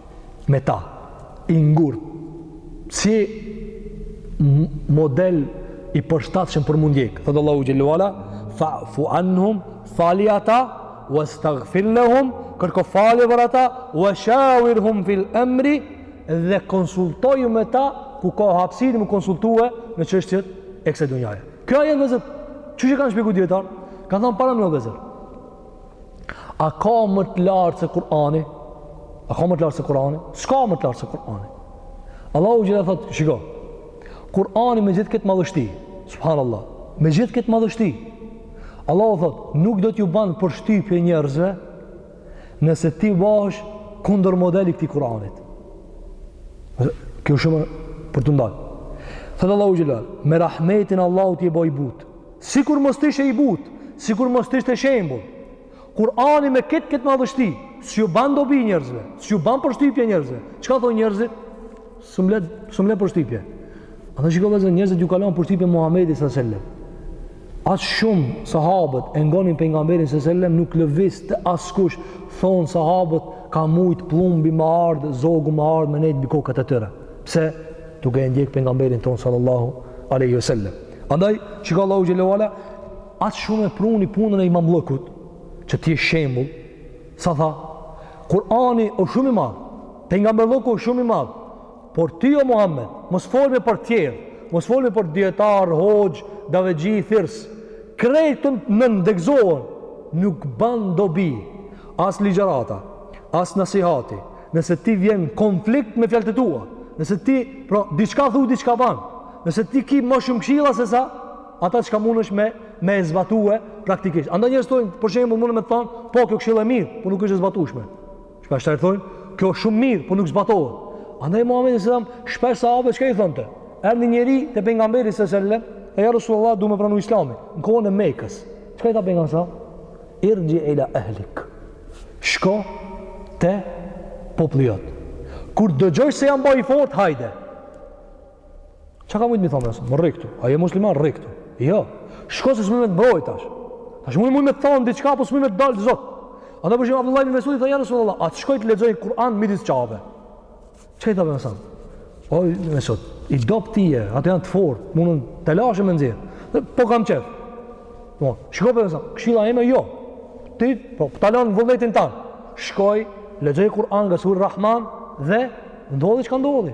me ta i ngurt s'je model i përshtatshëm për m'u ndjek thot Allahu xhel-le ue ala fa fu anhum fali ata wastaghfir lahum kërko falje për ata washawirhum fil amri dhe konsultoju me ta ku ka hapësirë me u konsultue në çështjet e kësaj dunjaje kjo ajo vllezër qysh e kanë shpjeguar dijetarët kanë thënë para më vllezër A ka më të lartë se Kur'ani? A ka më të lartë se Kur'ani? S'ka më të lartë se Kur'ani. Allahu xhel-le thotë, shiko, Kur'ani me gjithë këtë madhështi, subhanallah, me gjithë këtë madhështi, Allahu thotë, nuk do t'ju banë përshtypje njerëzve nëse ti bahesh kundër modelit këtij Kur'anit. Kjo shumë për t'u ndalë. Thotë Allahu xhel-le, me rahmetin e Allahut je bo i butë, Sikur mos të ishe i butë, sikur mos të ishte shembul. Kurani me këtë këtë madhështi, s'ju ban dobi njerëzve, s'ju ban përshtypje njerëzve. Çka thonë njerëzit? S'më le, s'më le përshtypje. Ata shiko vllezër njerëzit ju ka lon përshtypje Muhammedi së sellem. Aq shumë sahabët e ngonin pejgamberin së sellem, nuk lëvizte askush thonë sahabët ka mujtë pllumbi me ardhë, zogu me ardhë me nejtë mbi kokat e tyre. Pse? Duke e ndjek pejgamberin tonë sallallahu aleyhi sallem. Andaj, çka Allahu xhele ue ala, aq shumë e pruni punën e imamllëkut, që të jesh shembull, sa tha, Kurani o shumë i madh, pejgamberllëku o shumë i madh, por ti o Muhammed, mos folmë për tjerë, mos folmë për dijetarë, hoxhë, davetxhi, thirrës, krejt nëndegëzohen, nuk ban dobi, as ligjërata, as nasihati, nëse ti vjen konflikt me fjalët e tua, nëse ti, pra, diçka thu, diçka ban, Nëse ti ki ma shumë këshilla se sa ato çka munesh me, me e zbatue praktikisht. Andaj njerëzit thonë, për çë mund, mund me të thanë, po kjo këshilla e mirë, po nuk është e zbatushme. Çka, 'tash thonë, kjo është shumë mirë, po nuk zbatohet. Andaj Muhammedi alejhi selam, shpesh sahabëve, çka i thonte? Erdh një njeri te pejgamberi alejhi selam, ja Resulallah du me pranu islamin, në kohën e Mekës. Çka i tha pejgamberi alejhi selam? Irxhi ila ehlik. Shko te populli yt. Kur dëgjon se jam ba i fort, hajde. Çka ka mujtë m'i thanë nësë? Më rri këtu. A je musliman? Rri këtu. Jo. Shko se s'muj me të mbrojë tash. Tash muj, muj me të thanë diçka, po s'muj me të dalë zot. Apo për shembull Abdullah ibn Mesudi tha, ja Rasulullah, a të shkoj të lexoj Kur'an midis Qabes? Çka i tha nësë? O, Mesud, i dobët ti je, ata janë të fortë, mundën të lashe me nëzirë. Po kam qef. Po, shko për nësë, këshila ime jo. Ti, po, po ta lë n'vullnetin tan. Shkoi, lexoi Kur'an nga surja Rahman dhe ndodhi çka ndodhi.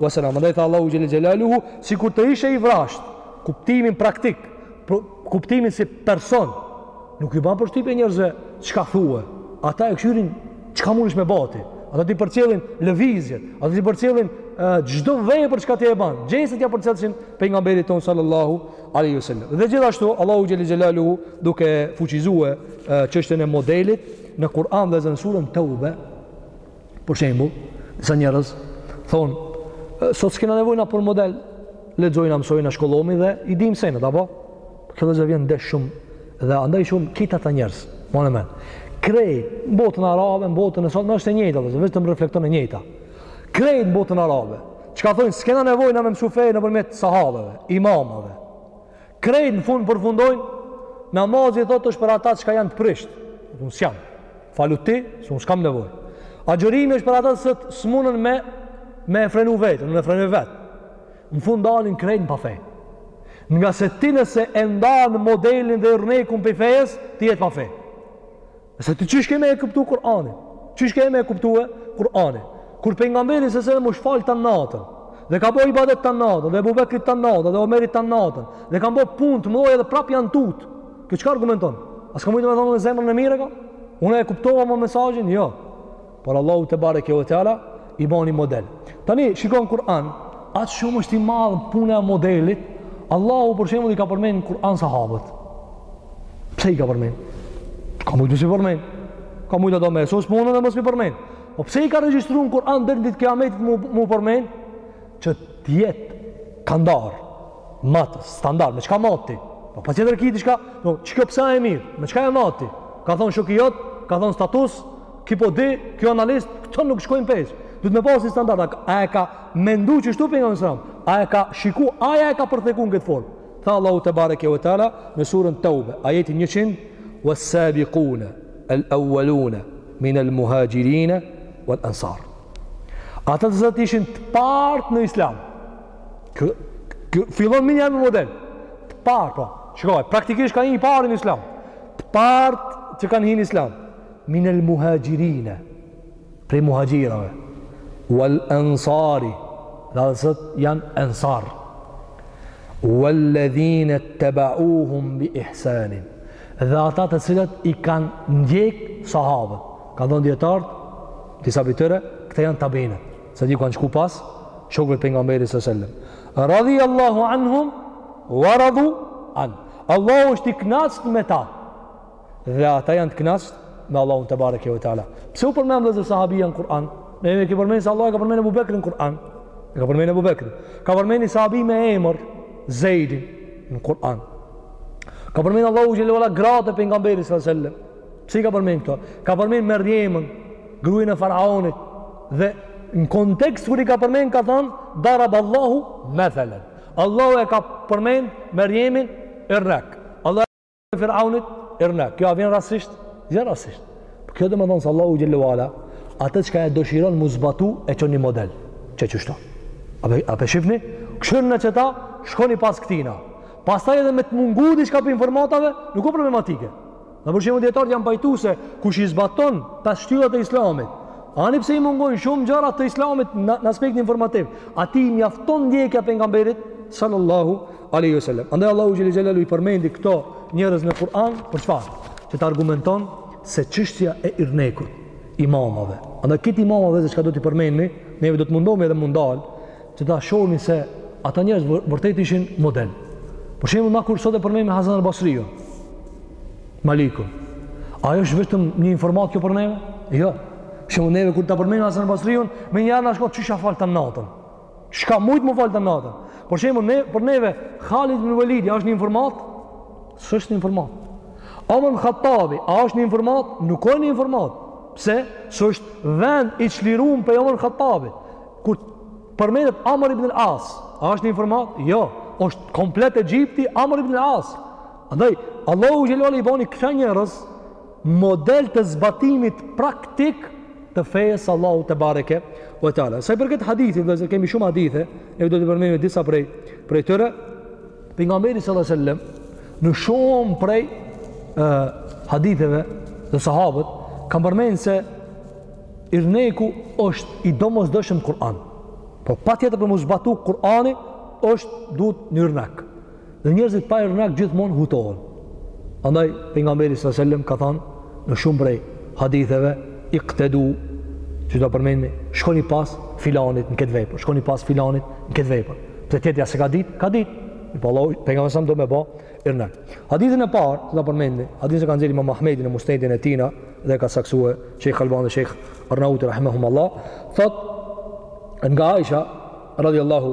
Wasalam. Andaj tha Allahu xhele xhelaluhu, sikur të ishe i vrazhdë, kuptimin praktik, kuptimin si person, nuk i ban përshtypje njerëzve çka thua. Ata e kshyrin çka mundesh me ba ti. Ata t'i përcjellin lëvizjet, ata t'i përcjellin çdo vepër çka ti e bën. Gjestet ia përcjellshin pejgamberit tonë sallallahu alaihi wasallam. Dhe gjithashtu Allahu xhele xhelaluhu duke fuqizue çështjen e modelit në Kur'an dhe në suren Teube Për shembull, disa njerëz thonë, sot s'kena nevojë na për model, lexojmë na, mësojmë na, shkollohmi dhe i dim senet, apo? Kjo logjikë vjen ndesh shumë dhe andaj shumë këta njerëz, domethanë, krejt, në botën arabe, në botën e sotme është e njëta, veç, vetëm reflekton e njëta. Krejt, në botën arabe, çka thonë, s'kena nevojë na me mësu fe nëpërmjet sahabeve, imamave, Krejt në fund përfundojnë, namazi thotë është për ata që ka janë të prishtë. Unë s'jam. Falu ti, se unë s'kam nevojë. Agjërimi është për ata që s'munen me, me e frenu veten, unë e frenoj veten. Në fund dalin krejt pa fe. Ngase ti nëse e ndan modelin dhe yrnekun prej fesë, ti jet pa fe. Nëse ti, qysh ke me e kuptu Kur'anin, qysh ke me e kuptue Kur'anin, kur pejgamberi alejhi selam osht fal tanë natën, dhe ka bo ibadet tanë natën, dhe Ebu Bekri tanë natën, dhe Omeri tanë natën, dhe kanë bo punë të mdhoja dhe prap janë tutë, kjo çka argumenton? A s'ka mujtë me thanë zemrën e mirë kam? Unë e kuptova mesazhin? Jo. Por Allahu tebareke ve teala i bani model. Tani shikon n'Kur'an, a shumë është i madh puna e modelit. Allahu për shembull i ka përmend n'Kur'an sahabët. Pse i ka përmend? Ka mujtë mos i përmend. Ka mujtë ato me e sos punën dhe mos me i përmend. Po pse i ka regjistru n'Kur'an deri n'ditë t'kiametit mu mu përmend? Që të jetë kandar, mat standard, me çka mati? Po patjetër ki diçka, po çka pse e mirë? Me çka e mati? Ka thon shoku jot, ka thon status, Ky po di, kjo analist, këto nuk shkojnë pejtë. Duhet me pasë një standart, a e ka mendu qeshtu pejgamberi alejhi selam, a e ka shiku, a e ka përtheku në këtë formë. Tha Allahu tebareke ve teala në suren Teube, ajeti njëqind, wes sabikune, el awalune, min el muhaxhirine, wa el ansar. Ata të cilët ishin të partë në islam. Kë, kë, fillon me u ba model. Të partë, po. Shiqoj, praktikisht kanë hi parë në islam. Të partë që kanë hi në islam. Min el muhaxhirine, prej muhaxhirave, wal ensari, dhe ata të cilët janë ensar, wal ladhina tabauhum bi ihsanin, dhe ata të cilët i kanë ndjek sahabët. Ka thënë dijetarë disa prej tyre, këta janë tabiinët, se dhe kanë shku pas shokëve të pejgamberit sallallahu alajhi wasallam. Radiyallahu anhum wa radu anh. Allahu është i kënaqur me ta. Dhe ata janë të kënaqtë me Allahun tebareke ve teala. Pse u përmendën sahabia në Kur'an? Ne e kemi përmend se Allah e ka përmend Abu Bekrin në Kur'an. E ka përmend Abu Bekrin. Ka përmend sahabi me emër Zejdin në Kur'an. Ka përmend Allahu xhel-le ve ala gratë e pejgamberit sallallahu alajhi wasallam. Pse i ka përmend këto? Ka përmend Merjemën, gruën e faraonit dhe në kontekst kur i ka përmend ka thënë daraballahu mathalan. Allahu e ka përmend Merjemin irnek. e Firaunit, irnek. Kjo a vjen rastësisht? Vjen rastësisht. Po kjo domethënë se Allahu xhel-le ve ala, atë çka e dëshiron mu zbatu, e çon një model, qe qeshtu. A pe, a pe shihni? Kqyrni qeta, shkoni pas këtina. Pastaj edhe me të mungu diçka prej informatave, nuk o problematike. Na për shembull dijetarët janë pajtu se kush i zbaton pesë shtyllat e islamit, Ani pse i mungojnë shumë gjëra të islamit në, në aspektin informativ. Atij i mjafton ndjekja e pejgamberit, sallallahu Alaihi wasallam. Andaj Allahu xhel-le xhelaluhu i përmendi këto njerëz në Kur'an për çfarë? Që ta argumenton se çështja e irnekut imamave. Andaj këtë imamave dhe çka do t'i përmendim, neve do të mundohemi edhe me u ndal që ta shohim se ata njerëz vërtet ishin model. Për shembull, na kur sot e përmendim Hasan al-Basriun, Malikun. A është vetëm një informat kjo për neve? Jo. Shumë neve kur ta përmendim Hasan al-Basriun, menjëherë na shkon qysh u fal tan natën. Çka mujt më fal ti natën? Për shembull, ne, për neve, Khalid ibn Velidi, a është një informat? S'është një informat. Omer ibn Khattabi, a është një informat? Nuk është një informat. Pse? Se është vend i çlirum prej Omer ibn Khattabi. Kur përmendet Amr ibn As, a është një informat? Jo, është komplet Egjipti Amr ibn As. Andaj, Allahu xhelali i boni këta njerës, model të zbatimit praktik të fejes Allahu tebareke ve teala. Sa i përket hadithit, edhe pse kemi shumë hadithe, ne do të përmendim disa prej, prej tyre, pejgamberi sallallahu alaihi wasallam në shumë prej e, haditheve dhe sahabët, kanë përmen se yrneku është i domosdoshëm Kur'an. Po patjetër për mu zbatu Kur'ani, është duhet një yrnek. Dhe njerëzit pa yrnek gjithmonë hutohen. Andaj pejgamberi alejhi selam ka thënë në shumë prej haditheve iqtedu që do përmendni, shkoni pas filanit në këtë vepër, shkoni pas filanit në këtë vepër. Pse tjetri s'e ka ditë, ka ditë. Mirëpo Allahu, pejgamberin do me bo yrnek. Hadithin e parë, që do përmendim, hadithin e ka nxjerrë imam Ahmedi në musnedin e tina, dhe e ka saktësue Shejh Albani dhe Shejh Arnauti, rahimehumullah, thot, nga Aisha, radiallahu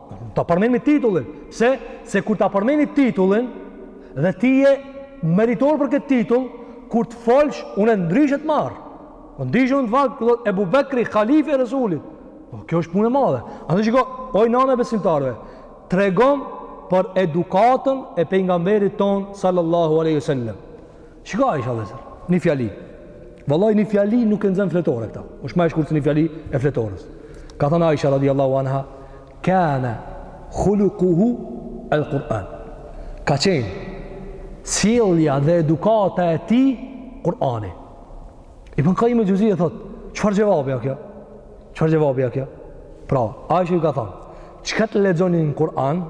Ta përmenim titullin. Pse? Se kur ta përmeni titullin dhe ti je meritor për këtë titull, kur të folsh, unë ndryshe t'marr. Po ndryshe unë të vallë, kur thotë Ebu Bekri, khalife e Resulit. Po kjo është punë e madhe. Andaj shiko, oj nane besimtarëve, tregom për edukatën e pejgamberit tonë, sallallahu aleyhi sallam. Shiko Aisha vëllazër, një fjali. Vallai një fjali nuk e nxën fletorja këta. Është më e shkurtë se një fjali e fletores. Ka thënë Aisha radhiyallahu anha, "Kana khuluquhu al-Quran." Ka qenë sjellja dhe edukata e tij Kur'ani. Ibn Kajim Xheuzije, thot, çfarë xhevapi a kjo? Çfarë xhevapi a kjo? Pra, Aisha ju ka thonë, çka të lexoni në Kur'an,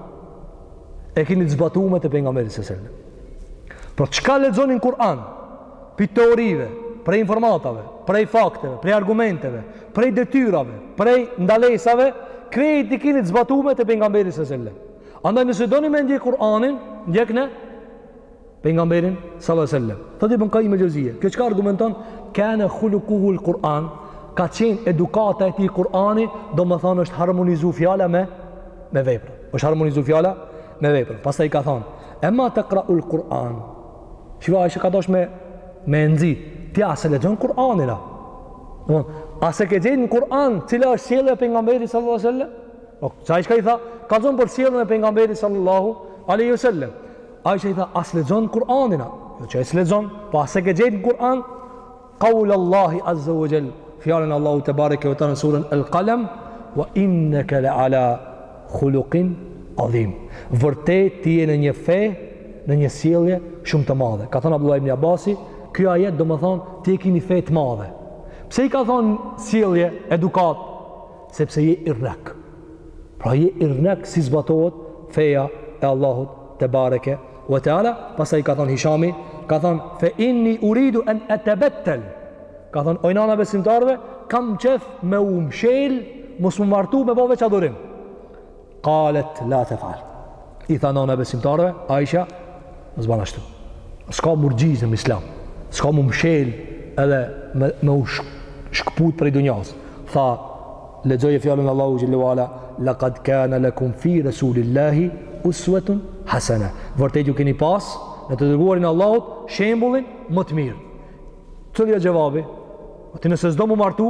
e keni të zbatume te pejgamberi sallallahu alajhi wasallam. Pra çka lexoni n'Kur'an, pi teorive, prej informatave, prej fakteve, prej argumenteve, prej detyrave, prej ndalesave, krejt i keni të zbatume te pejgamberi sallallahu alajhi wasallam. Andaj nëse doni me ndjek Kur'anin, ndjekni pejgamberin sallallahu alaihi wasallam thotë ibn Qayyim al-Juzeyy kjo çka argumenton kana khuluquhu al-Quran ka qenë edukata e tij Kur'ani do më thonë është harmonizu fjala me me vepër është harmonizu fjala me vepër pastaj ka thonë ema tekraul Kur'an shiko a ka dasht me me e nxit ti a s'e lexon Kur'anin a Bon, a s'e ke gjet në Kur'an cila është sjellja e pejgamberit sallallahu alaihi sallam o, po, qaj çka i tha ka zonë për sjellën e pejgamberit sallallahu alaihi sallam Aishja i tha, a s'e lexon Kur'anin, a? Jo që a s'e lexon, po a s'e ke gjetë në Kur'an? Qaul Allahi azza wa jall, fjalën e Allahut te bareke ve teala në surën El Qalam, wa innaka la ala khuluqin adhim. Vërtet ti je në një fe, në një sjellje shumë të madhe. Ka thënë Abdullah ibn Abasi, ky ajet domethonë ti e ke një fe të madhe. Pse i ka thënë sjellje, edukatë? sepse je yrnek. Pra je yrnek si zbatohet feja e Allahut te bareke ve teala, pastaj ka thon Hishami, ka thon fe inni uridu an atabattal. Ka thon oj nana e besimtarve, kam qef me u mshel, mos m'u martu me bo veç adhurim. Qalet la tef'al. I tha nana e besimtarëve, Aisha, mos ban ashtu. S'ka murgjizim në islam. S'ka m'u mshel edhe me, me u shk, shkëput prej dunjasë. Tha, lexoje fjalën e Allahut xhel-le ue ala, la kad kena le kum fi Resulillahi usvetun hasene. Vërtet ju keni pas, në të dërguarin e Allahut, shembulin më të mirë. Cili o xhevabi? A ti nëse s'do m'u martu,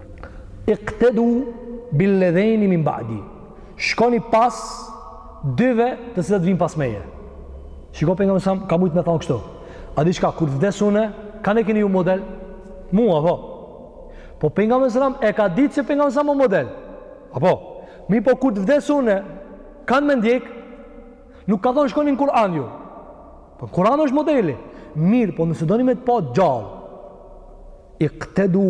Iqtedu bil ledhejni min ba'di. Shkoni pas dyve të cilët vinë pas meje. Shiko Pejgamberi a.s., ka mujtë me thonë kështu. A di shka, kur të vdes une, kan e keni ju model? Mua, po. Po Pejgamberi a.s. e ka ditë që Pejgamberi a.s. o model. Apo, mirëpo kur të vdes une, kan me ndjekë, Nuk ka thonë shkoni në Kur'an ju. Po Kur'an është modeli. Mirë, po nëse doni me të pa gjallë. Iqtadu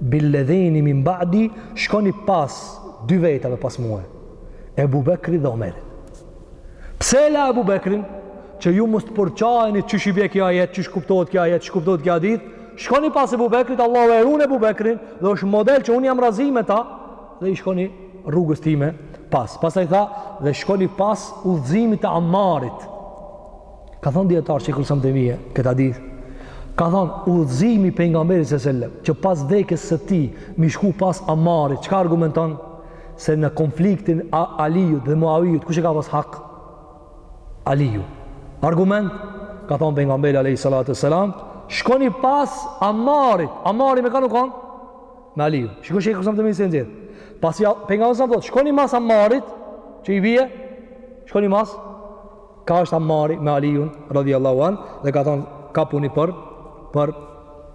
bil ladhini min ba'di, shkoni pas dy vetave pas mua. Ebu Bekri dhe Omerit. Pse la Ebu Bekrin? Që ju mos të përçajeni qysh i bie ky ajet, qysh kuptohet ky ajet, qysh kuptohet ky hadith. Shkoni pas Ebu Bekrit, Allahu e ruan Ebu Bekrin dhe është model që unë jam razi me ta. dhe i shkoni rrugës time pas. Pastaj tha dhe shkoni pas udhëzimit të Amarit. Ka thonë dijetari Shejhul Islam Tejmije, këtë hadith. Ka thonë udhëzimi i Pejgamberit alejhi selam, që pas vdekjes së tij me i shku pas Amarit. Çka argumenton? Se në konfliktin e Alijut dhe Muavijut, kush e ka pas hak? Aliju. Argument? Ka thonë Pejgamberi a.s. Shkoni pas Amarit. Amari me kan u konë? Me Aliun. Shiko Shejhul Islam Tejmije si e nxjerr. Pasi pejgamberi a.s. thotë, shkoni mas Ammarit, që i bie, shkoni mas ka është Ammari me Aliun radhiyallahu an dhe ka thon kapuni për për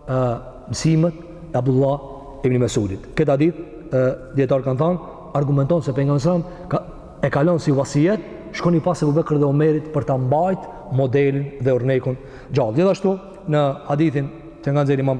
ë mësimet e Abdullah ibn Mesudit. Këtë hadith dijetarët kanë thon argumenton se pejgamberi a.s. ka e kalon si vasijet, shkoni pas Abu Bekr dhe Omerit për ta mbajt modelin dhe ornekun gjallë. Gjithashtu në hadithin që na e nxjerr Imam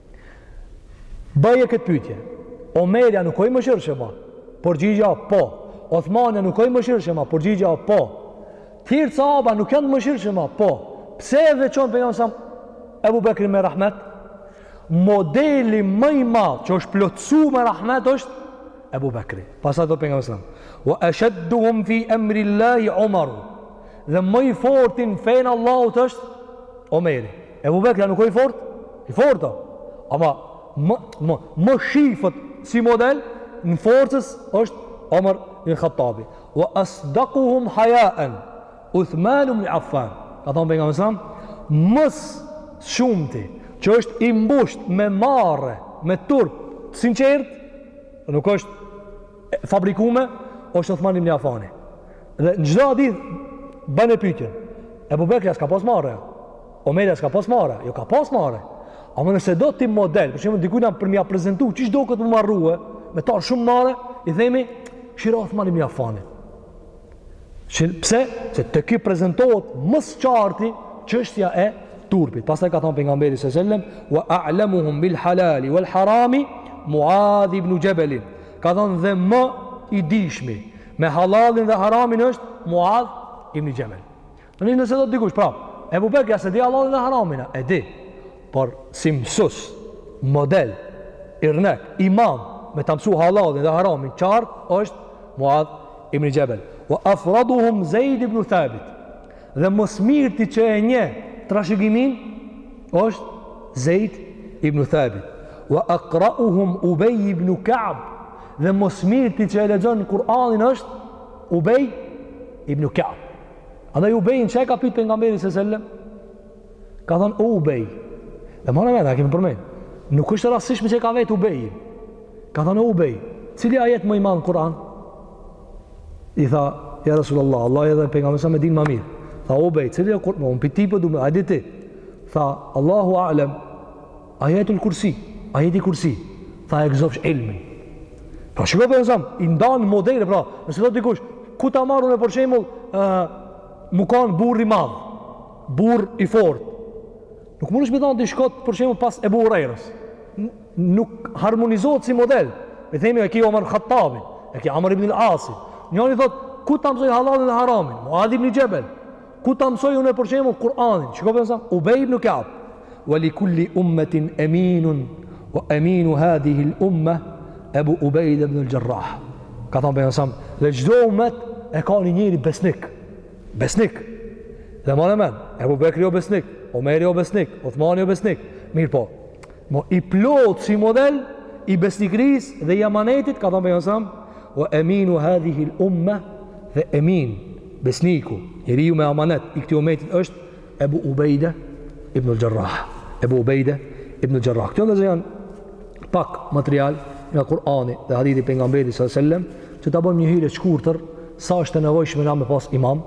Bëje këtë pytje. Omeri a nuk o i mëshirshëm a? Përgjigja po. Othmani a nuk o i mëshirshëm a? Përgjigja po. Tjerët sahaba nuk janë mëshirshëm a? Po. Pse e veçon Pejgamberi alejhi selam Ebu Bekri me rahmet? Modeli më i madh që është plotësu me rahmet është Ebu Bekri. Pastaj thotë Pejgamberi alejhi selam. Wa eshedduhum fi emri Allahi Omaru. Dhe më i forti në fenë Allahut është Omeri. Ebu Bekri a nuk o i fort? I fort o. Ama më, më, më shifet si model në forcë është Omar ibn Khattabi. Wa asdaquhum hayaen Uthman ibn Affan. Ka thonë Pejgamberi alejhi selam, më së shumti që është i mbusht me marre, me turp, sinqert, nuk është fabrikume është Othman ibn Afani. Dhe në çdo hadith bëne pyetjen. Ebu Bekri a s'ka pas marre? Omeri a s'ka pas marre? Jo ka pas marre. Ama nëse do ti model, për shembull dikujt na për me ia prezantu, qysh duket m'u marrue, me t'ardh shumë marre, i themi kshyre Othman ibn Afani. Që, pse? Se te ky prezentohet më së qarti çështja e turpit. Pastaj ka thonë Pejgamberi salallahu alejhi ve sellem, wa a'lemuhum bil halali wal harami, Muadh ibnu Xhebelin. Ka thonë dhe më i dishmi me halalin dhe haramin është Muadh ibn Xhebel. Tani nëse thotë dikush, pra, Ebu Bekri a s'e di halalin dhe haramin a, e di, por si mësus, model, irnek, imam, me ta mësu halalin dhe haramin, qartë, është Muadh ibni Xhebel. Wa afraduhum Zejd ibn Thabit. Dhe më së mirti që e njeh trashigimin, është Zejd ibn Thabit. Wa akrauhum Ubej ibn Kaab. Dhe më së mirti që e lexon Kur'anin është Ubej ibn Kaab. A dhe Ubejin çka e ka pytë Pejgamberi salallahu alejhi ve sellem? Ka thonë, Ubej. Dhe mramë e kemi përmend. Nuk është rastësisht që e ka vetë Ubejin. Ka thonë, Ubej. Cili ajet më i madh në Kur'an? I tha, ja Rasulullah, Allah edhe Pejgamberi alejhi selam e din ma mirë. Tha, Ubej, cili e Kur'an? Unë për ti për po du me, a e di ti. Tha, Allahu a'lem. Ajetul kursi, ajeti kursi, tha e gëzofsh ilmin. Pra shiko Pejgamberi alejhi selam i ndan modele, pra, nëse thotë dikush, ku ta marr unë për shembull, uh, m'u kanë burrë i madh, burrë i fortë, Nuk mund me i thonë ti shko, për shembull, pas Ebu Hurejrës. Nuk harmonizohet si model. I themi, e ki Omar Khattabi, e ki Amr ibn Asi. Njani thot, ku ta mësoj halalin e haramin? Muadh ibn Xhebel. Kur ta mësoj unë për shembull Kur'anin? Shiko për Ebu Ubejd ibn Ka'b. Wa li kulli ummatin aminun wa aminu hadhihi al-umma Abu Ubayd ibn al-Jarrah. Ka thënë pejgamberi sa që çdo ummet e ka një njeri besnik. Besnik. Domethënë, Abu Bekri o besnik, Omeri o besnik, Uthmani o besnik. Mirëpo. Mo i plot si model i besnikërisë dhe i amanetit ka thënë pejgamberi sa wa aminu hadhihi al-umma dhe Emin, besniku, njeriu me amanet i këtij umetit është Ebu Ubejde ibn al-Jarrah. Ebu Ubejde ibn al-Jarrah. Këto vëllezër janë pak material nga Kur'ani dhe hadithi i pejgamberit sallallahu alajhi wasallam, që ta bëjmë një hyrje të shkurtër sa është e nevojshme na me pas imam,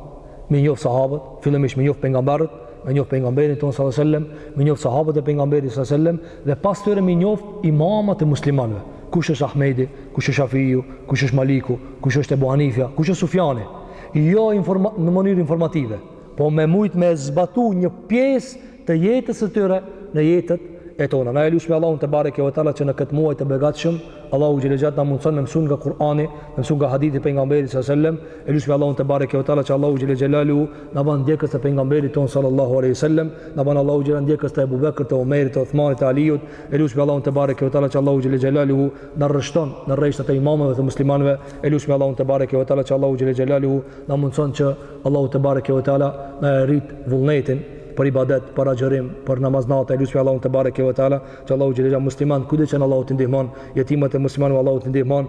me njoh sahabët, fillimisht me njoh pejgamberët, me njoh pejgamberin ton sallallahu alajhi wasallam, me njoh sahabët e pejgamberit sallallahu alajhi wasallam, dhe pas tyre mi njoft imamët e muslimanëve kush është Ahmedi kush është Shafiu kush është Maliku kush është Ebu Hanifja kush është Sufjani jo në mënyrë informative po me mujt me zbatu një pjesë të jetës së tyre në jetët e tona na e lusmi Allahun te bareke ve teala që në këtë muaj të begatshëm Allahu xhele xhelaluhu na mundson me mësu nga Kur'ani me mësu nga hadithi i pejgamberit sallallahu alajhi wasallam e lusmi Allahun te bareke ve teala që Allahu xhele xhelaluhu na ban ndjekës të pejgamberit ton sallallahu alaihi wasallam na ban Allahu xhela ndjekës të Abu Bekrit të Omerit të Uthmanit të Aliut e lusmi Allahun te bareke ve teala që Allahu xhela xhelaluhu na rreshton në rreshtat e imamëve të muslimanëve e lusmi Allahun te bareke ve teala që Allahu xhela xhelaluhu na mundson që Allahu te bareke ve teala na rrit vullnetin për ibadet, për agjërim, për namaz nate, e lusmi Allahun te bareke ve teala, që Allahu xhelal muslimanët kudo që janë Allahu t'i ndihmon, jetimat e muslimanëve Allahu t'i ndihmon,